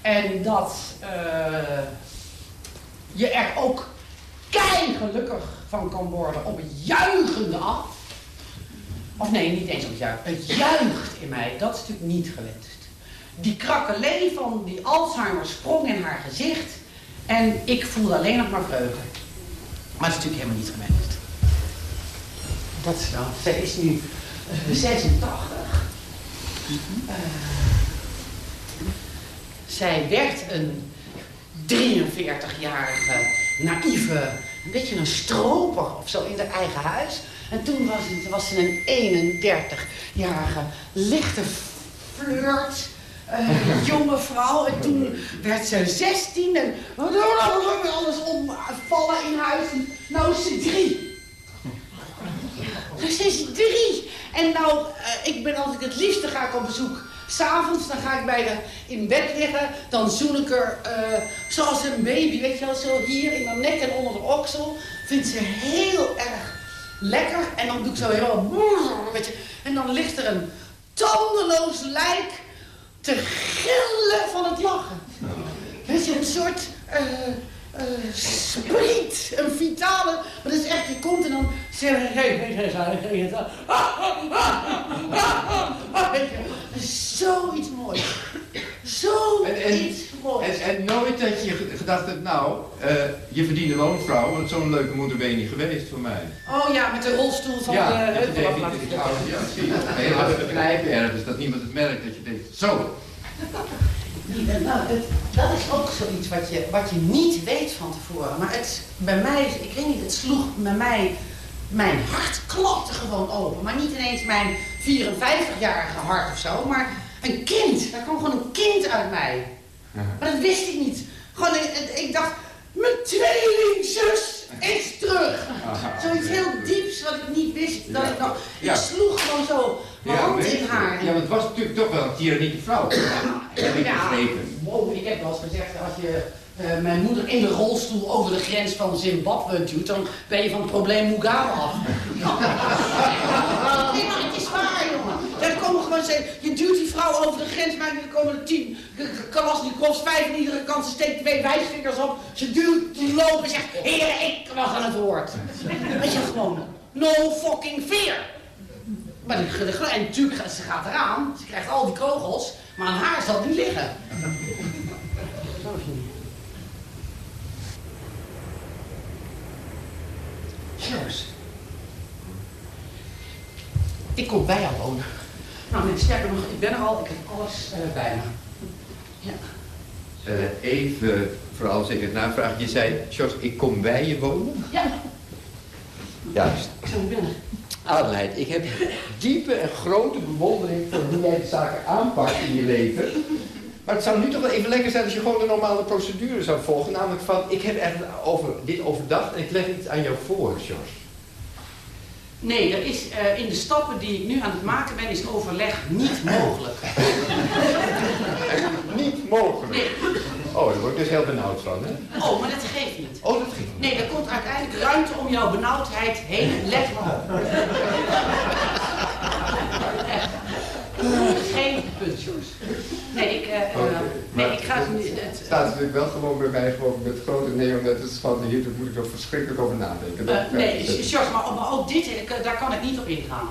En dat je er ook kei gelukkig van kan worden op het juichende af. Of nee, niet eens op het. Het juicht in mij, dat is natuurlijk niet gewenst. Die krakkelee van die Alzheimer sprong in haar gezicht. En ik voelde alleen nog maar vreugde. Maar dat is natuurlijk helemaal niet gewenst. Dat is wel. Zij is nu eh, 86. Eh, zij werd een 43-jarige, naïeve, een beetje een stroper of zo in haar eigen huis. En toen was, het, was ze een 31-jarige lichte flirt. eh, jonge vrouw. En toen werd ze 16 en alles omvallen in huis. Nou is ze drie. Ze is drie. En nou, eh, ik ben altijd het liefste ga ik op bezoek. S'avonds, dan ga ik bij haar in bed liggen. Dan zoen ik haar eh, zoals een baby, weet je wel, zo hier in haar nek en onder de oksel. Vindt ze heel erg lekker. En dan doe ik zo heel, weet je. En dan ligt er een tandeloos lijk te gillen van het lachen. Weet je, een soort eh, spriet, een vitale. Maar dat is echt, je komt en dan Zoiets moois. Zoiets en, en nooit dat je ge- gedacht hebt, nou, eh, je verdient een loonvrouw, want zo'n leuke moeder ben je niet geweest voor mij. Oh ja, met de rolstoel van ja, de heuvel denkt, af laten ik- ik- trekken. ja, zie je. Heel hard knijpen ergens, dat niemand het merkt, dat je denkt, zo. Nou, het, dat is ook zoiets wat je, wat je niet weet van tevoren. Maar het, bij mij, ik weet niet, het sloeg bij mij, mijn hart klapte gewoon open. Maar niet ineens mijn 54-jarige hart of zo, maar een kind. Daar kwam gewoon een kind uit mij. Maar dat wist ik niet. Gewoon, ik, ik dacht, mijn tweelingzus is terug. Zoiets heel dieps wat ik niet wist. Dat ik, nog, Ja. ik sloeg gewoon zo mijn hand in je. haar. Ja, want het was natuurlijk toch wel een tyrannieke vrouw. Ja, heb ik Ja, begrepen. wow, ik heb wel eens gezegd, als je eh, mijn moeder in de rolstoel over de grens van Zimbabwe duwt, dan ben je van het probleem Mugabe af. nee, maar het is waar, jongen. Dan komen je duwt die vrouw over de grens, maar er komen er tien Kalasnikovs, vijf aan iedere kant, ze steekt twee wijsvingers op, ze duwt, die lopen en zegt, heren, ik was aan het woord. Weet je, gewoon, no fucking fear. Maar de, en natuurlijk, ze gaat eraan, ze krijgt al die kogels, maar aan haar zal het niet liggen. Sjors. Ik kom bij jou wonen. Nou, nee, sterker nog, ik ben er al, ik heb alles eh, bij me. Ja. Eh, even, vooral als ik het navraag, je zei, Jos, ik kom bij je wonen. Ja, Juist. ik zal binnen. Adelheid, ik heb diepe en grote bewondering voor hoe jij de zaken aanpakt in je leven. Maar het zou nu toch wel even lekker zijn als je gewoon de normale procedure zou volgen. Namelijk van, ik heb echt over, dit overdacht en ik leg iets aan jou voor, Jos. Nee, er is eh, in de stappen die ik nu aan het maken ben, is overleg niet mogelijk. Niet mogelijk. Nee. Oh, daar word ik dus heel benauwd van, hè? Oh, maar dat geeft niet. Oh, dat ging. Nee, er komt uiteindelijk ruimte om jouw benauwdheid heen. Let maar op. Geen punt, George. Nee, ik, eh, eh, nee, ik ga het niet... Het Het, staat natuurlijk wel gewoon bij mij gewoon met grote neonletters van hier daar moet ik nog verschrikkelijk over nadenken. Dat- eh, nee, George, maar, maar ook dit, daar kan ik niet op ingaan.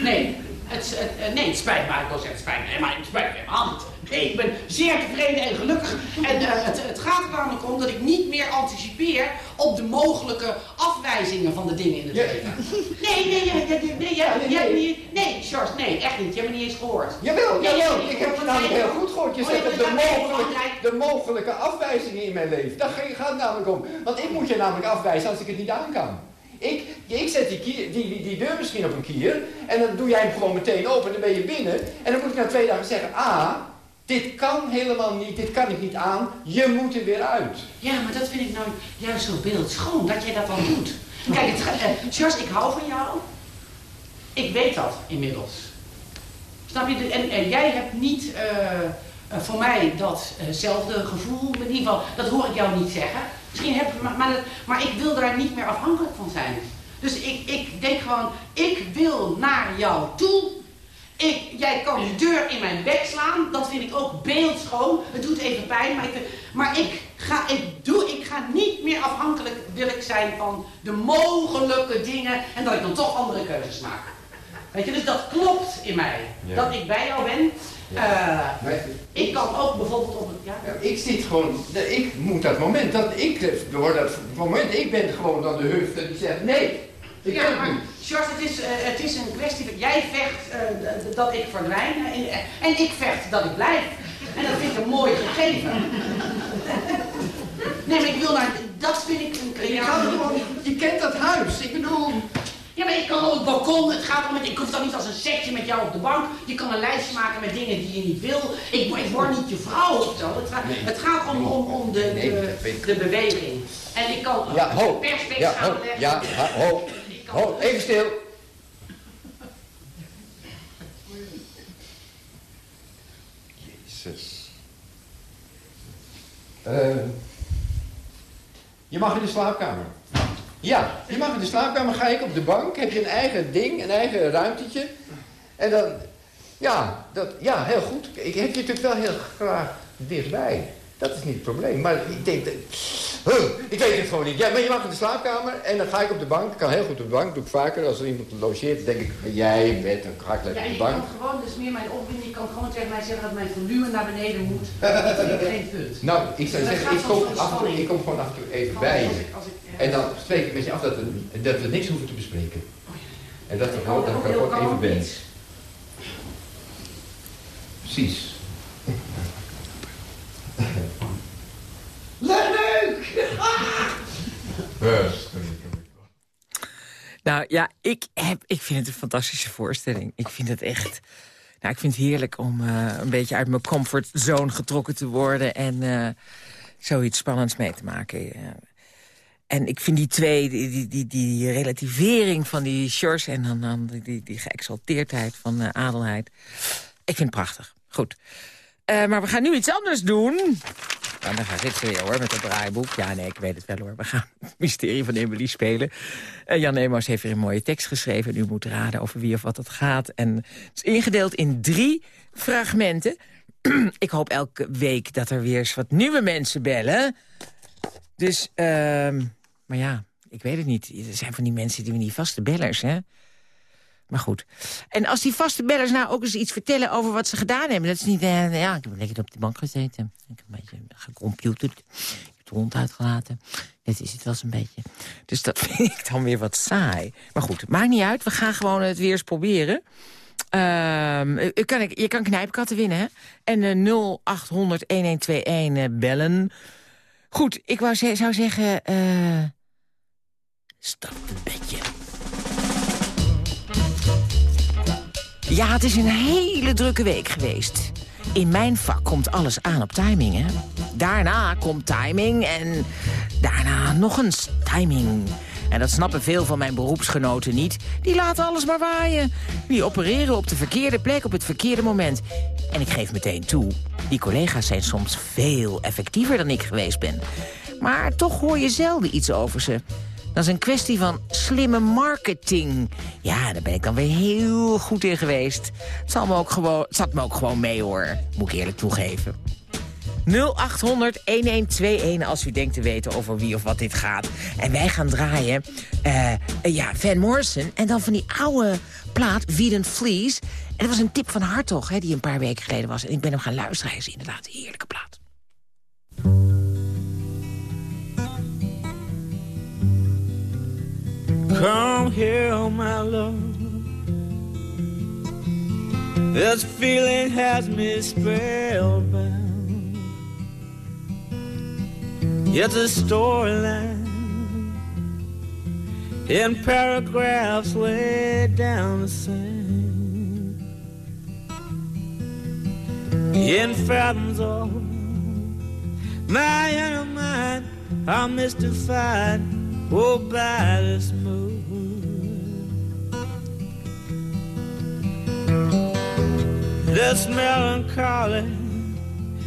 Nee, het, het, nee, het spijt me. Ik wil zeggen, het spijt me. Nee, maar het spijt me helemaal niet. Nee, ik ben zeer tevreden en gelukkig. En eh, het, het gaat er namelijk om dat ik niet meer anticipeer op de mogelijke afwijzingen van de dingen in het Ja. leven. Nee, nee, nee, nee, nee, ja, nee, nee. niet... Nee, George, nee, echt niet. Je hebt me niet eens gehoord. Jawel, Ja, jawel. ja, Ik heb het namelijk heel goed gehoord. Je Oh, zegt maar de, mogelijke, de mogelijke afwijzingen in mijn leven. Daar gaat het namelijk om. Want ik moet je namelijk afwijzen als ik het niet aan kan. Ik, ik zet die, kier, die, die, die deur misschien op een kier. En dan doe jij hem gewoon meteen open. Dan ben je binnen. En dan moet ik na twee dagen zeggen. Ah, dit kan helemaal niet. Dit kan ik niet aan. Je moet er weer uit. Ja, maar dat vind ik nou juist zo beeldschoon, dat jij dat dan doet. Kijk, het, eh, George, ik hou van jou. Ik weet dat inmiddels. Snap je? En, jij hebt niet eh, eh, voor mij datzelfde gevoel. In ieder geval, dat hoor ik jou niet zeggen. Misschien heb maar, maar, maar ik wil daar niet meer afhankelijk van zijn. Dus ik, ik denk gewoon, ik wil naar jou toe. Ik, jij kan de deur in mijn bek slaan, dat vind ik ook beeldschoon. Het doet even pijn, maar, ik, maar ik, ga, ik, doe, ik ga niet meer afhankelijk wil ik zijn van de mogelijke dingen en dat ik dan toch andere keuzes maak. Weet je, dus dat klopt in mij. Ja. Dat ik bij jou ben. Ja. Eh, Maar- ik kan ook bijvoorbeeld op het... Ja, Ja, Ik zit gewoon, ik moet dat moment, dat ik, door dat moment, ik ben gewoon dan de hufte die zegt, nee, ja, maar. George, het is, eh, het is een kwestie van jij vecht eh, dat ik verdwijn eh, en, en ik vecht dat ik blijf. En dat vind ik een mooi gegeven. Nee, maar ik wil naar, dat vind ik een, er gewoon niet kent dat huis. Ik bedoel... Ja, maar ik kan op het balkon, het gaat om, ik hoef dan niet als een setje met jou op de bank. Je kan een lijstje maken met dingen die je niet wil. Ik, ik word niet je vrouw of zo. Het, gaat, het gaat om, om, om de, de, beweging. En ik kan Ja, ho. een persweek Ja, gaan ho. leggen. Ja, ho. Ho, even stil. Jezus. Eh, je mag in de slaapkamer. Ja, je mag in de slaapkamer. Ga ik op de bank. Heb je een eigen ding, een eigen ruimtetje. En dan, ja, dat, ja, heel goed. Ik heb je natuurlijk wel heel graag dichtbij. Dat is niet het probleem. Maar ik denk, dat, Huh, ik weet het gewoon niet. Ja, maar je mag in de slaapkamer en dan ga ik op de bank. Ik kan heel goed op de bank, doe ik vaker. Als er iemand logeert, denk ik, jij bed, dan ga ik lekker Ja, op de kan bank. gewoon, dus meer mijn opwinding, je kan gewoon tegen mij zeggen dat mijn volume naar beneden moet. Dat vind ik geen punt. Nou, ik zou zeggen, ik kom, af toe, ik kom gewoon af en toe even bij je. ik- ik, En dan spreek ik met je af dat we, dat we niks hoeven te bespreken. En dat, ik gewoon, kan dat ik kan even ben. Precies. Nou ja, ik, heb, ik vind het een fantastische voorstelling. Ik vind het echt... Nou, ik vind het heerlijk om eh, een beetje uit mijn comfortzone getrokken te worden... en eh, zoiets spannends mee te maken. En ik vind die twee, die, die, die, die relativering van die Sjors... en dan, dan die, die, geëxalteerdheid van eh, Adelheid... ik vind het prachtig. Goed. Eh, maar we gaan nu iets anders doen. Nou, dan gaat dit weer hoor, met het draaiboek. Ja, nee, ik weet het wel hoor. We gaan het mysterie van Emily spelen. Eh, Jan Emos heeft weer een mooie tekst geschreven. En u moet raden over wie of wat het gaat. En het is ingedeeld in drie fragmenten. ik hoop elke week dat er weer eens wat nieuwe mensen bellen. Dus, ehm, maar ja, ik weet het niet. Er zijn van die mensen die we niet vaste bellers, hè. Maar goed. En als die vaste bellers nou ook eens iets vertellen over wat ze gedaan hebben. Dat is niet, eh, ja, ik heb lekker op de bank gezeten. Ik heb een beetje gecomputerd. Ik heb de hond uitgelaten. Dit is het wel eens een beetje. Dus dat vind ik dan weer wat saai. Maar goed, maakt niet uit. We gaan gewoon het weer eens proberen. Ehm, kan, je kan knijpkatten winnen, hè? En eh 0800-1121 eh, bellen. Goed, ik wou zou zeggen... stap een beetje. Ja, het is een hele drukke week geweest. In mijn vak komt alles aan op timing, hè. Daarna komt timing en daarna nog eens timing. En dat snappen veel van mijn beroepsgenoten niet. Die laten alles maar waaien. Die opereren op de verkeerde plek op het verkeerde moment. En ik geef meteen toe, die collega's zijn soms veel effectiever dan ik geweest ben. Maar toch hoor je zelden iets over ze. Dat is een kwestie van slimme marketing. Ja, daar ben ik dan weer heel goed in geweest. Het, zal me ook gewoon, zat me ook gewoon mee, hoor. Moet ik eerlijk toegeven. 0800-1121 als u denkt te weten over wie of wat dit gaat. En wij gaan draaien, eh, ja, Van Morrison. En dan van die oude plaat, Wieden Fleece. En dat was een tip van Hartog, hè, die een paar weken geleden was. En ik ben hem gaan luisteren. Hij is inderdaad een heerlijke plaat. Come here, my love. This feeling has me spellbound. It's a storyline in paragraphs laid down the sand. In fathoms of my inner mind, I'm mystified oh, by this mood. This melancholy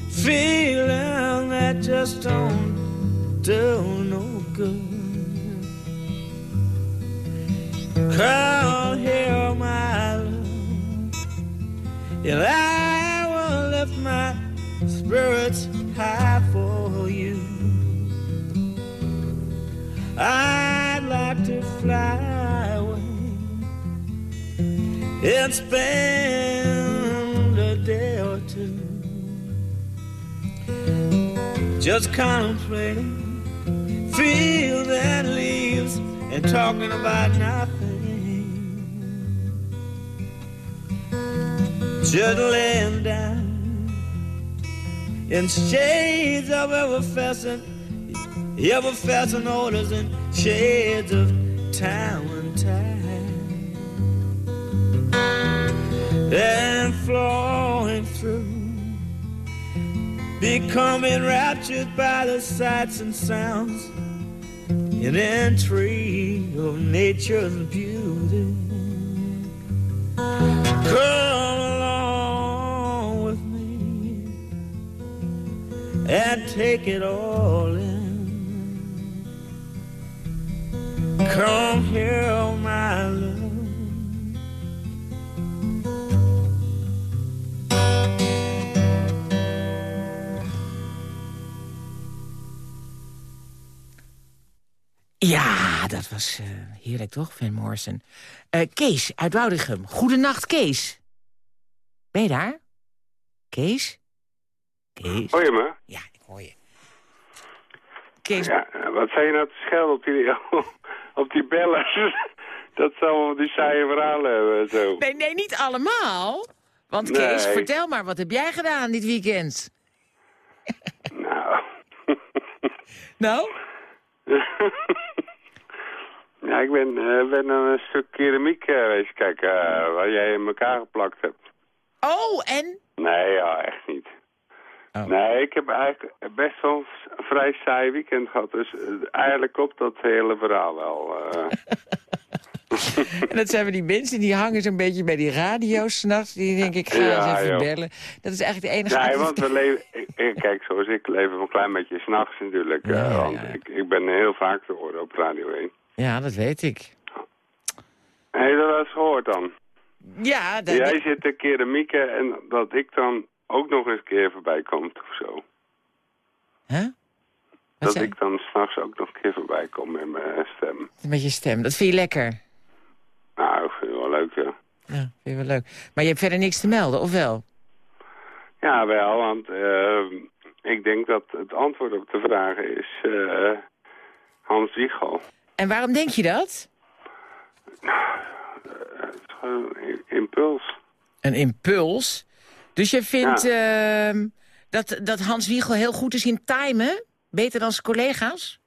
feeling that just don't do no good. Come here, my love, and I will lift my spirits high for you. I'd like to fly away and spend day or two just contemplating fields and leaves and talking about nothing. Just laying down in shades of effervescent, effervescent odors and shades of time and time, and flowing through, becoming enraptured by the sights and sounds in entry of nature's beauty. Come along with me and take it all in. Come here, my love. Ja, dat was eh, heerlijk toch, Van Morrison. Eh, Kees uit Woudichem. Goedenacht, Kees. Ben je daar? Kees? Kees? Hoor je me? Ja, ik hoor je. Kees, Ja, eh, wat zei je nou te schelden op die, op die bellers? Dat zou die saaie verhalen hebben en zo. nee, nee, niet allemaal. Want Kees, Nee. vertel maar, wat heb jij gedaan dit weekend? Nou. Nou? ja, ik ben, eh, ben een stuk keramiek geweest kijken eh, waar jij in elkaar geplakt hebt. Oh, en? Nee, ja, echt niet. Oh. Nee, ik heb eigenlijk best wel een vrij saai weekend gehad. Dus eh, eigenlijk klopt dat hele verhaal wel. eh. En dat zijn we die mensen die hangen zo'n beetje bij die radio s'nachts. Die denk ik, ga Ja, eens even joh. bellen. Dat is eigenlijk de enige... Nee, want we leven... Kijk, zoals ik leef een klein beetje s'nachts natuurlijk. eh, Ja, ja, want ja. Ik, ik ben heel vaak te horen op Radio 1. Ja, dat weet ik. Heb je dat wel eens gehoord dan? Ja, dat... Jij zit te keramieken en dat ik dan ook nog eens een keer voorbij kom of zo. Huh? Dat ik dan s'nachts ook nog een keer voorbij kom met mijn stem. Met je stem, dat vind je lekker. Nou, ik vind het wel leuk, ja. Ja, vind je wel leuk. Maar je hebt verder niks te melden, of wel? Ja, wel, want eh, ik denk dat het antwoord op de vraag is eh, Hans Wiegel. En waarom denk je dat? Gewoon een impuls. Een impuls. Dus je vindt ehm, dat, dat Hans Wiegel heel goed is in timen? Beter dan zijn collega's?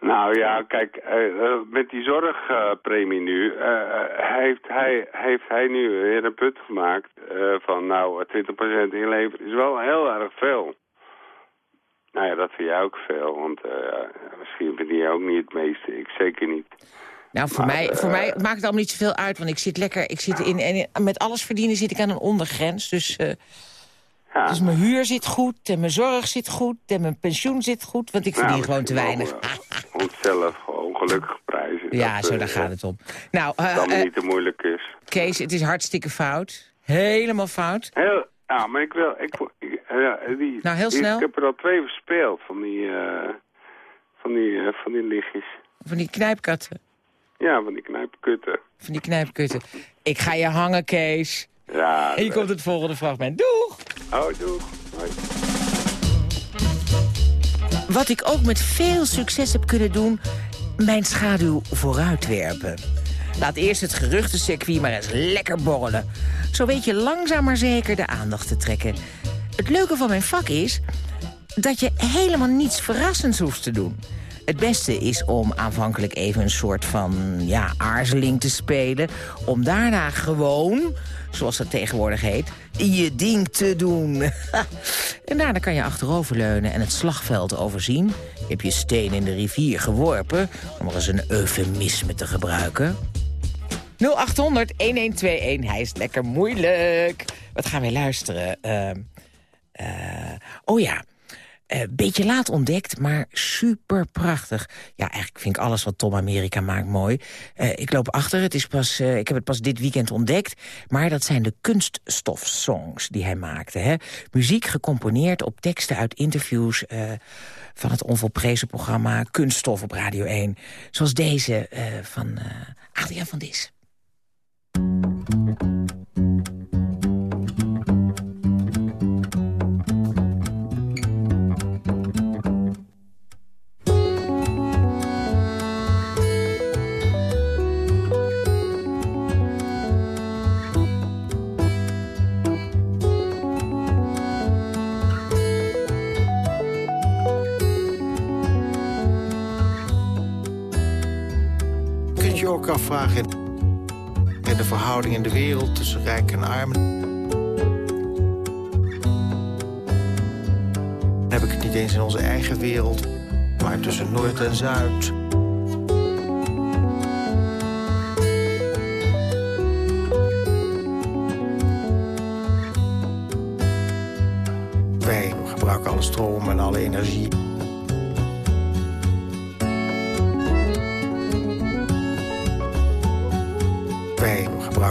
Nou ja, kijk, eh, eh, met die zorgpremie nu, eh, heeft, hij, heeft hij nu weer een punt gemaakt van nou, 20% inleveren is wel heel erg veel. Nou ja, dat vind jij ook veel, want misschien vind je ook niet het meeste, ik zeker niet. Nou, voor, Maar, mij, voor mij maakt het allemaal niet zoveel uit, want ik zit lekker... Ik zit in, en met alles verdienen zit ik aan een ondergrens, dus... eh, Ja. Dus mijn huur zit goed, en mijn zorg zit goed, en mijn pensioen zit goed, want ik verdien Nou, gewoon te weinig. we Onszelf gewoon gelukkig prijzen. Ja, dat, zo, eh, daar gaat het om. Nou, eh, Dat eh, het niet te moeilijk is. Kees, het is hartstikke fout. Helemaal fout. Heel, ja, maar ik wil... Ik, eh, ja, die, Nou, heel die- snel. Ik heb er al twee verspeeld van die, eh, van die, eh, van die lichtjes. Van die knijpkatten. Ja, van die knijpkutten. Van die knijpkutten. Ik ga je hangen, Kees. Ja. En je komt het volgende fragment. Doeg! Oh, doeg. Hoi. Wat ik ook met veel succes heb kunnen doen... mijn schaduw vooruitwerpen. Laat eerst het geruchtencircuit maar eens lekker borrelen. Zo weet je langzaam maar zeker de aandacht te trekken. Het leuke van mijn vak is dat je helemaal niets verrassends hoeft te doen. Het beste is om aanvankelijk even een soort van ja, aarzeling te spelen... om daarna gewoon, zoals dat tegenwoordig heet, je ding te doen. en daarna kan je achteroverleunen en het slagveld overzien. Je hebt je steen in de rivier geworpen, om er eens een eufemisme te gebruiken. 0800 1121, hij is lekker moeilijk. Wat gaan we luisteren? Ehm, eh, oh ja, eh, beetje laat ontdekt, maar super prachtig. Ja, eigenlijk vind ik alles wat Tom Amerika maakt mooi. Eh, ik loop achter, het is pas, eh, ik heb het pas dit weekend ontdekt. Maar dat zijn de kunststofsongs die hij maakte. Hè? Muziek gecomponeerd op teksten uit interviews... van het onvolprezen programma Kunststof op Radio 1. Zoals deze van Adriaan van Dis. Ook afvragen in de verhouding in de wereld tussen rijk en arm. Dan heb ik het niet eens in onze eigen wereld, maar tussen Noord en Zuid. Wij gebruiken alle stroom en alle energie.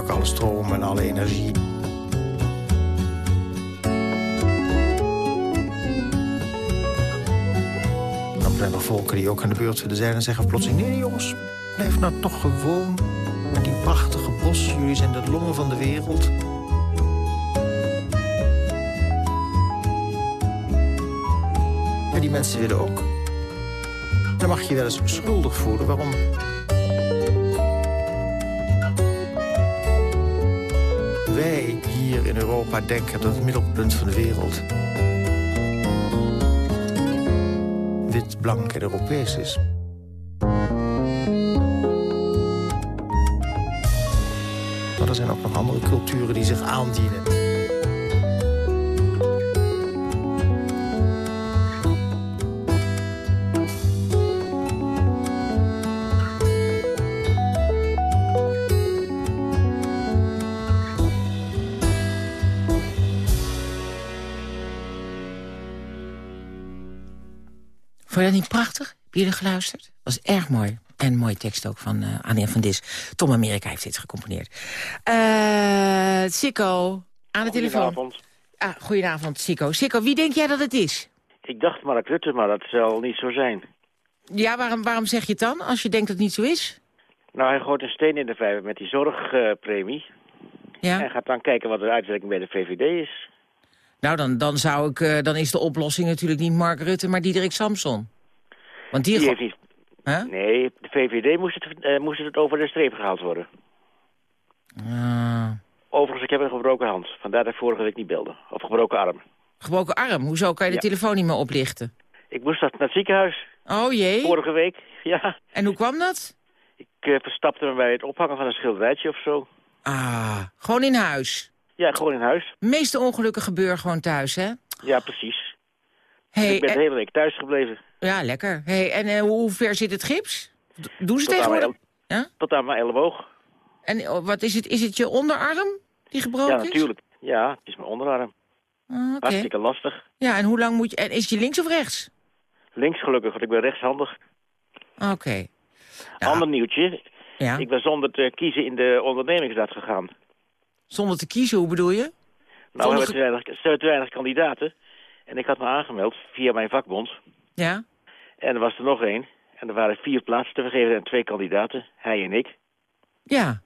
Alle stroom en alle energie. Dan zijn er volken die ook aan de beurt willen zijn en zeggen plotseling... nee jongens, blijf nou toch gewoon met die prachtige bos. Jullie zijn de longen van de wereld. En die mensen willen ook. Dan mag je je wel eens schuldig voelen. Waarom hier in Europa denken dat het middelpunt van de wereld wit, blank en Europees is. Maar er zijn ook nog andere culturen die zich aandienen. Er geluisterd? was erg mooi. En een mooie tekst ook van uh, Anne van Dis. Tom Amerika heeft dit gecomponeerd. Uh, Sikko, aan de telefoon. Goedenavond. Ah, goedenavond, Sikko. Sikko, wie denk jij dat het is? Ik dacht Mark Rutte, maar dat zal niet zo zijn. Ja, waarom, waarom zeg je het dan, als je denkt dat het niet zo is? Nou, hij gooit een steen in de vijver met die zorgpremie. ja? En gaat dan kijken wat de uitwerking bij de VVD is. Nou, dan, dan, zou ik, uh, dan is de oplossing natuurlijk niet Mark Rutte, maar Diederik Samson. Want die, die heeft niet... Huh? Nee, de VVD moest het, uh, moest het over de streep gehaald worden. Uh... Overigens, ik heb een gebroken hand. Vandaar dat ik vorige week niet belde. Of gebroken arm. Gebroken arm? Hoezo kan je de ja. telefoon niet meer oplichten? Ik moest naar het ziekenhuis. Oh jee? Vorige week, ja. En hoe kwam dat? Ik uh, verstapte me bij het ophangen van een schilderijtje of zo. Ah, gewoon in huis? Ja, gewoon in huis. De meeste ongelukken gebeuren gewoon thuis, hè? Ja, precies. Hey, ik ben de hele week thuis gebleven. Ja, lekker. Hey, en uh, hoe ver zit het gips? Doen ze tot tegenwoordig? Aan ja? Tot aan mijn elleboog. En uh, wat is het? Is het je onderarm die gebroken is? Ja, natuurlijk. Is? Ja, het is mijn onderarm. Ah, okay. Hartstikke lastig. Ja, en hoe lang moet je... En is het je links of rechts? Links gelukkig, want ik ben rechtshandig. Oké. Okay. Nou, Ander nieuwtje. Ja? Ik ben zonder te kiezen in de ondernemingsraad gegaan. Zonder te kiezen, hoe bedoel je? Nou, we hebben te weinig, te weinig kandidaten. En ik had me aangemeld via mijn vakbond. Ja? En er was er nog één. En er waren vier plaatsen te vergeven en twee kandidaten. Hij en ik. Ja.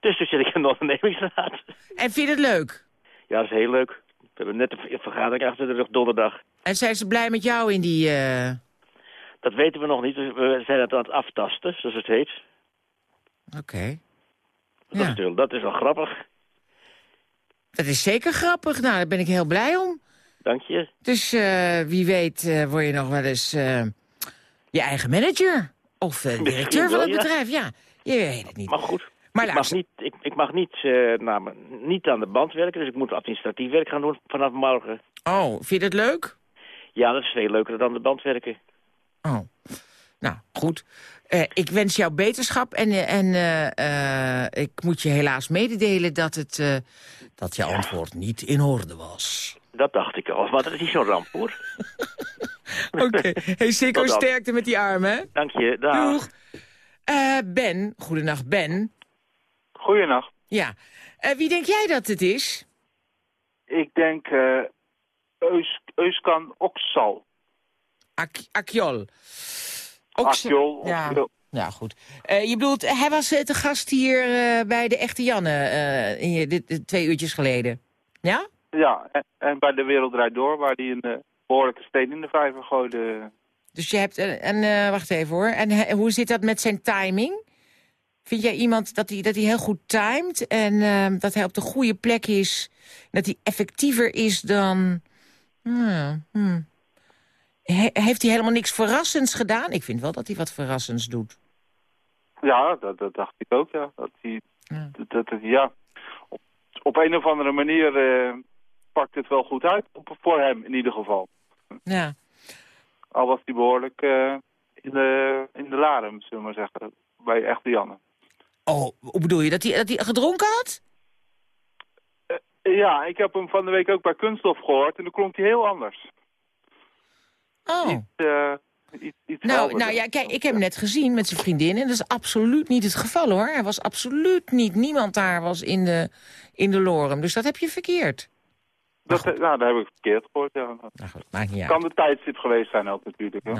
Dus toen zit ik in de ondernemingsraad. En vind je het leuk? Ja, dat is heel leuk. We hebben net een vergadering achter de rug donderdag. En zijn ze blij met jou in die... Uh... Dat weten we nog niet. We zijn het aan het aftasten, zoals het heet. Oké. Okay. Dat, ja. dat is wel grappig. Dat is zeker grappig. Nou, daar ben ik heel blij om. Dank je. Dus uh, wie weet uh, word je nog wel eens uh, je eigen manager. Of directeur van het ja. bedrijf. Ja, je weet het niet. Maar goed. Maar ik, mag niet, ik, ik mag niet, nou, niet aan de band werken, dus ik moet administratief werk gaan doen vanaf morgen. Oh, vind je dat leuk? Ja, dat is veel leuker dan de band werken. Oh, nou, goed. Uh, ik wens jou beterschap en, en uh, uh, ik moet je helaas mededelen dat, het, dat je antwoord niet in orde was. Dat dacht ik al, maar dat is niet zo'n ramp, hoor. Oké. Okay. Hey, Sikko, sterkte met die armen, hè? Dank je, dag. Doeg. ben, goedenacht, Ben. Goedenacht. Ja. wie denk jij dat het is? Ik denk Eus, Euskan Oksal. Ak Akjol. Akjol. Ja. ja, goed. Uh, je bedoelt, hij was uh, te gast hier uh, bij de Echte Janne in, dit, twee uurtjes geleden. Ja? Ja, en, en, bij de Wereld Draait Door, waar hij een behoorlijke steen in de vijver gooide. Dus je hebt, en wacht even hoor, en hoe zit dat met zijn timing? Vind jij iemand dat hij, dat hij heel goed timed en dat hij op de goede plek is, dat hij effectiever is dan... Hmm, hmm. He heeft hij helemaal niks verrassends gedaan? Ik vind wel dat hij wat verrassends doet. Ja, dat, dat dacht ik ook, ja. Dat hij, Dat, dat, dat- ja. Op, op een of andere manier eh, pakt het wel goed uit, voor hem in ieder geval. Ja. Al was hij behoorlijk eh, in, de, in de zullen we maar zeggen, bij echte Janne. Oh, hoe bedoel je? Dat hij, dat hij gedronken had? Ja, ik heb hem van de week ook bij Kunststof gehoord en dan klonk hij heel anders. Oh. Iets, eh, iets, iets Nou, nou ja, kijk, ik heb hem net gezien met zijn vriendin en dat is absoluut niet het geval hoor. Er was absoluut niet, niemand daar was in de, in de lorem. Dus dat heb je verkeerd. Dat, eh, nou, dat heb ik verkeerd gehoord, ja. Nou Maakt niet uit. Kan de tijdstip geweest zijn ook natuurlijk. Hè?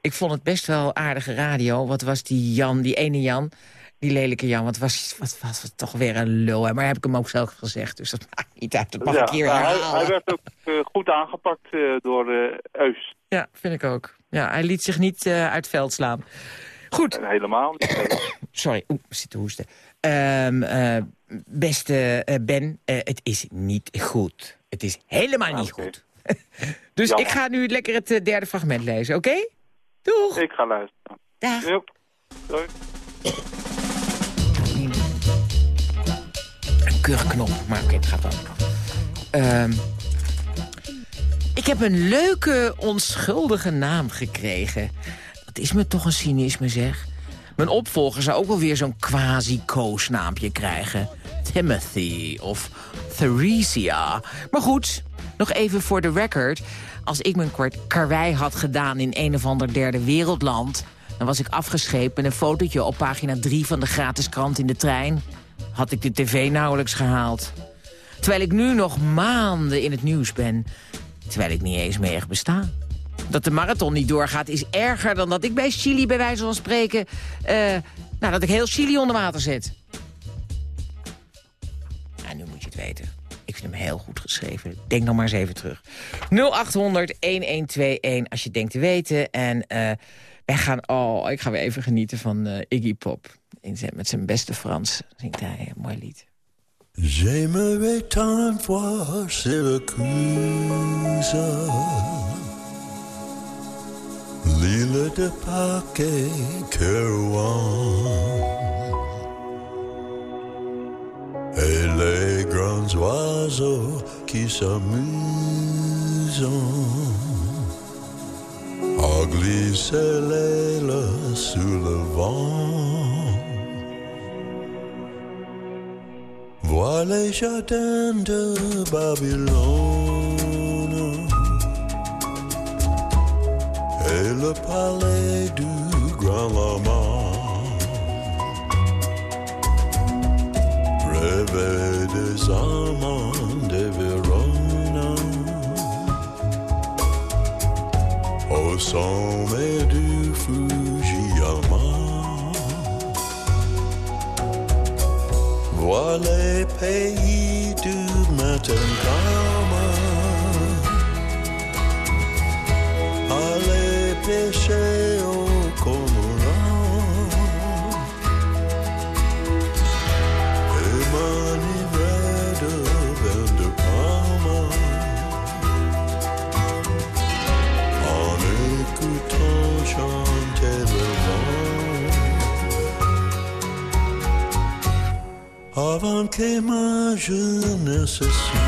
Ik vond het best wel aardige radio. Wat was die Jan, die ene Jan, die lelijke Jan. Wat was, wat was het toch weer een lul. Hè? Maar heb ik hem ook zelf gezegd, dus dat maakt niet uit. Dat mag Ja, ik hier nou, hij, herhalen. hij werd ook eh, goed aangepakt eh, door eh Eus. Ja, vind ik ook. Ja, hij liet zich niet uit veld slaan. Goed. helemaal niet. Sorry, oeh, zit te hoesten. Ehm, eh, beste eh, Ben, eh, het is niet goed. Het is helemaal niet goed. dus Jammer. ik ga nu lekker het derde fragment lezen, oké? Doeg! Ik ga luisteren. Dag. Joep. Doei. Een keurknop, maar oké, het gaat wel. Ehm, ik heb een leuke, onschuldige naam gekregen. Is me toch een cynisme, zeg. Mijn opvolger zou ook wel weer zo'n quasi-koosnaampje krijgen. Timothy of Theresia. Maar goed, nog even voor de record. Als ik mijn kwart karwei had gedaan in een of ander derde wereldland... dan was ik afgescheept met een fotootje op pagina 3 van de gratis krant in de trein. Had ik de tv nauwelijks gehaald. Terwijl ik nu nog maanden in het nieuws ben. Terwijl ik niet eens meer besta. Dat de marathon niet doorgaat is erger dan dat ik bij Chili bij wijze van spreken... eh, nou, dat ik heel Chili onder water zet. Ja, nu moet je het weten. Ik vind hem heel goed geschreven. Denk nog maar eens even terug. 0800-1121 als je denkt te weten. En eh, wij gaan... Oh, ik ga weer even genieten van eh, Iggy Pop. In zijn, met zijn beste Frans zingt hij een mooi lied. J'aimerais tant voir l'île de et Kerouan, et les grands oiseaux qui s'amusent. À glisser l'aile sous le vent. Vois les jardins de Babylone et le palais du grand lama. Rêver des amants de Verona au sommet du Fujiyama. Vois les pays du matin pesceo comunal e mani verde vende palma en écoutant chanter le vent avant que ma jeunesse soit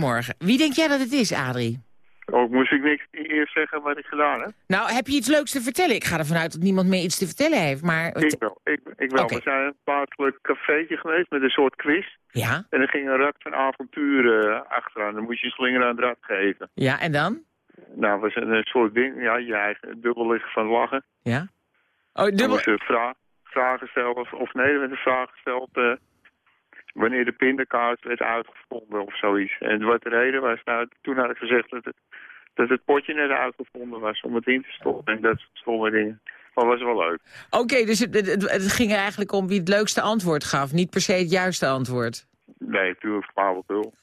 Goedemorgen. Wie denk jij dat het is, Adrie? Oh, moest ik niks eerst zeggen wat ik gedaan heb? Nou, heb je iets leuks te vertellen? Ik ga ervan uit dat niemand meer iets te vertellen heeft, maar... Ik wel. Ik, ik wel. We zijn een plaatselijk cafeetje geweest met een soort quiz. Ja? En er ging een rak van avontuur eh, achteraan. Dan moest je slinger aan het rad geven. Ja, en dan? Nou, was een, een soort ding. Ja, je eigen dubbel liggen van lachen. Ja? Oh, Dan dubbel... moest je vra vragen stellen. Of, of nee, er werd een vraag gesteld... eh, wanneer de pindakaart werd uitgevonden of zoiets. En wat de reden was, nou, toen had ik gezegd dat, dat het potje net uitgevonden was om het in te stoppen en dat soort stomme dingen. Maar was wel leuk. Oké, dus het, het, het- het ging er eigenlijk om wie het leukste antwoord gaf. Niet per se het juiste antwoord. Nee, puur flauwekul.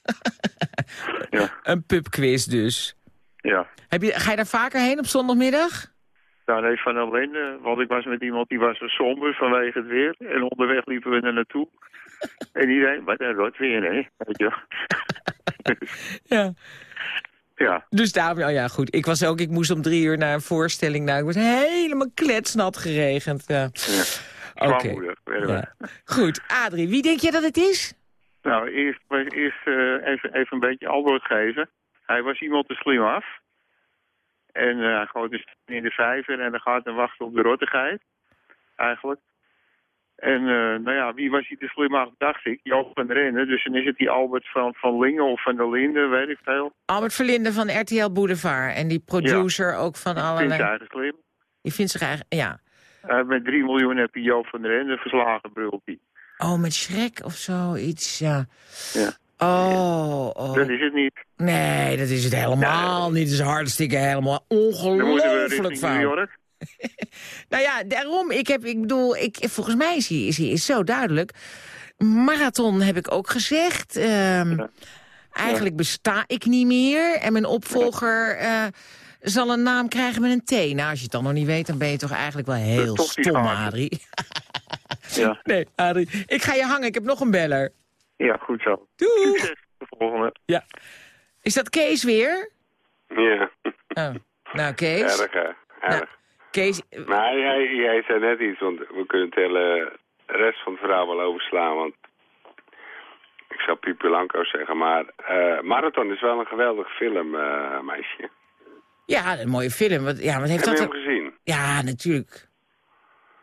ja, Een pubquiz dus. ja. Heb je, ga je daar vaker heen op zondagmiddag? Nou, nee, van ellende. Want ik was met iemand die was somber vanwege het weer. En onderweg liepen we er naartoe. En iedereen, wat een rot weer, hè? Weet je. Ja. Ja. Dus daarom, oh ja goed. Ik was ook, ik moest om drie uur naar een voorstelling. Nou, ik was helemaal kletsnat geregend. Ja. Oké. Ja. Goed, Adrie, wie denk je dat het is? Nou, eerst, eerst eh, even, even een beetje antwoord geven. Hij was iemand te slim af. En eh, hij gooit dus in de vijver en dan gaat hij wachten op de rottigheid. Eigenlijk. En eh, nou ja, wie was hij te slim af, dacht ik. Joop van Rennen. Dus dan is het die Albert van, van Lingen of van der Linden, weet ik veel. Albert Verlinde van RTL Boulevard. En die producer ook van Vindt allerlei... hij eigenlijk slim. Die vindt zich eigenlijk... Ja. Eh, met 3 miljoen heb je Joop van der Rennen verslagen, brult hij. Oh, met Shrek of zoiets, ja. Ja. Oh, oh. Dat is het niet. Nee, dat is het helemaal niet. Het is hartstikke helemaal ongelooflijk New fout. York. Nou ja, daarom, ik heb, ik bedoel, ik, volgens mij is hij, is hij is zo duidelijk. Marathon heb ik ook gezegd. Ehm, Eigenlijk besta ik niet meer. En mijn opvolger eh, zal een naam krijgen met een T. Nou, als je het dan nog niet weet, dan ben je toch eigenlijk wel heel toch stom. Adrie. Ja. Nee, Adrie, ik ga je hangen. Ik heb nog een beller. ja, goed zo. Doei. De volgende. Ja. Is dat Kees weer? Ja. Oh. Nou, Kees. Erg? Erg. Kees, Maar jij, jij zei net iets, want we kunnen het hele rest van het verhaal wel overslaan, want ik zou Pipi Lanko zeggen, maar eh, Marathon is wel een geweldige film, eh, meisje. ja, een mooie film. Wat, ja, wat heeft Heb je dat... hem gezien? Ja, natuurlijk.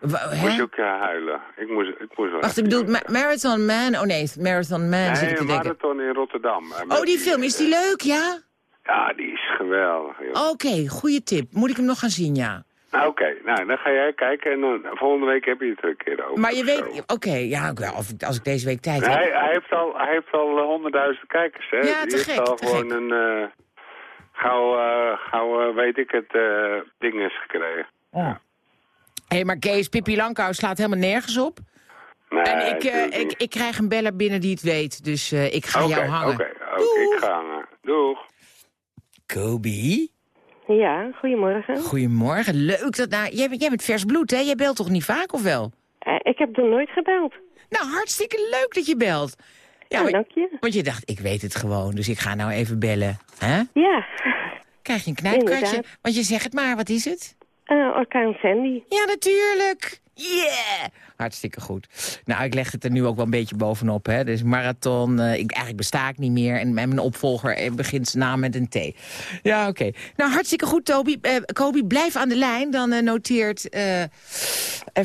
Hè? Moest je ook eh, huilen? Ik moest, ik moest wel Wacht, ik bedoel, Ma- Marathon Man. Oh nee, Marathon Man zit ik te Nee, denken. Marathon in Rotterdam. Oh, die film, is die leuk, ja? Ja, die is geweldig. Oké, goede tip. Moet ik hem nog gaan zien, ja. Nou, oké. Nou, dan ga jij kijken en dan, volgende week heb je het er een keer over. Maar je of weet... Oké, ja, ik- als ik, als ik deze week tijd Nee, heb. hij, hij heeft al, hij heeft al eh, honderdduizend kijkers, hè? Ja, Die heeft al te gewoon een eh, gauw, eh, gauw weet ik het, eh ding is gekregen. Hé, hey, maar Kees, Pippi Lankau slaat helemaal nergens op. Nee, en ik, eh, ik, ik krijg een beller binnen die het weet. Dus eh, ik ga jou hangen. Oké, oké, ik ga hangen. Doeg. Kobe? Ja, goedemorgen. Goedemorgen, leuk dat... Nou, jij, bent- jij bent vers bloed, hè? Jij belt toch niet vaak, of wel? Eh, ik heb nog nooit gebeld. Nou, hartstikke leuk dat je belt. Ja, dank je. Want je dacht, ik weet het gewoon, dus ik ga nou even bellen. hè? Ja, Krijg je een knijpkartje? Want je zegt het maar, wat is het? eh orkaan Sandy. Ja, natuurlijk. Yeah! Hartstikke goed. Nou, ik leg het er nu ook wel een beetje bovenop. Hè. Dus marathon, eh, ik, eigenlijk besta ik niet meer. En mijn opvolger eh, begint zijn naam met een T. Ja, oké. Nou, hartstikke goed, Toby. Eh Kobi, blijf aan de lijn. Dan eh, noteert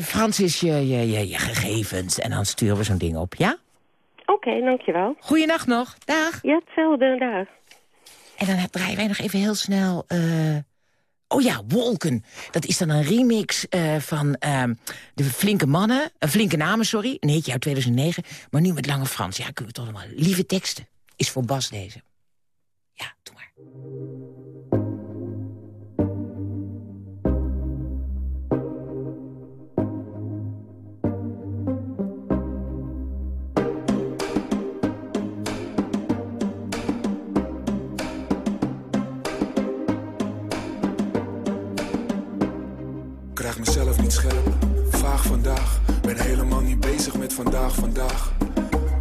Francis je, je, je, je gegevens. En dan sturen we zo'n ding op, ja? Oké, dankjewel. Goeienacht nog. Dag. Ja, hetzelfde, dag. En dan draaien wij nog even heel snel... eh, Oh ja, Wolken. Dat is dan een remix eh, van ehm, de Flinke Mannen. Een Flinke Namen, sorry. Een hitje uit 2009. Maar nu met Lange Frans. Ja, kunnen we toch nog maar. Lieve teksten. Is voor Bas deze. Ja, doe maar. Vaag vandaag. Ben helemaal niet bezig met vandaag, vandaag.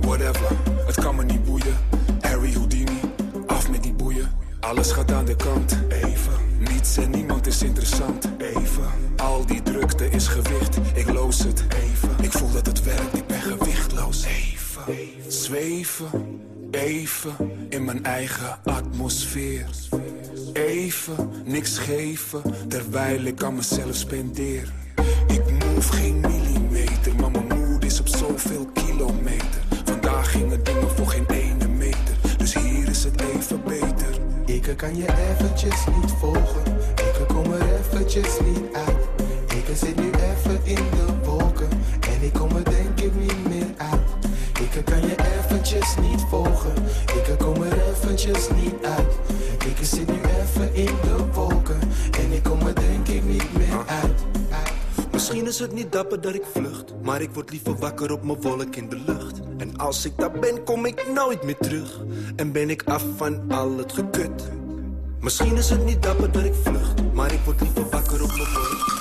Whatever, het kan me niet boeien. Harry Houdini, af met die boeien. Alles gaat aan de kant, even. Niets en niemand is interessant, even. Al die drukte is gewicht, ik loos het, even. Ik voel dat het werkt, ik ben gewichtloos, even. Zweven, even, in mijn eigen atmosfeer. Even, niks geven, terwijl ik aan mezelf spendeer. Move geen millimeter, maar mijn moed is op zoveel kilometer. Vandaag gingen dingen voor geen ene meter, dus hier is het even beter. Ik kan je eventjes niet volgen, ik kom er eventjes niet uit. Ik zit nu even in de wolken en ik kom er denk ik niet meer uit. Ik kan je eventjes niet volgen, ik kom er eventjes niet uit. Ik zit nu even in de wolken. Is het niet dapper dat ik vlucht, maar ik word liever wakker op mijn wolk in de lucht. En als ik daar ben, kom ik nooit meer terug. En ben ik af van al het gekut. Misschien is het niet dapper dat ik vlucht, maar ik word liever wakker op mijn wolk.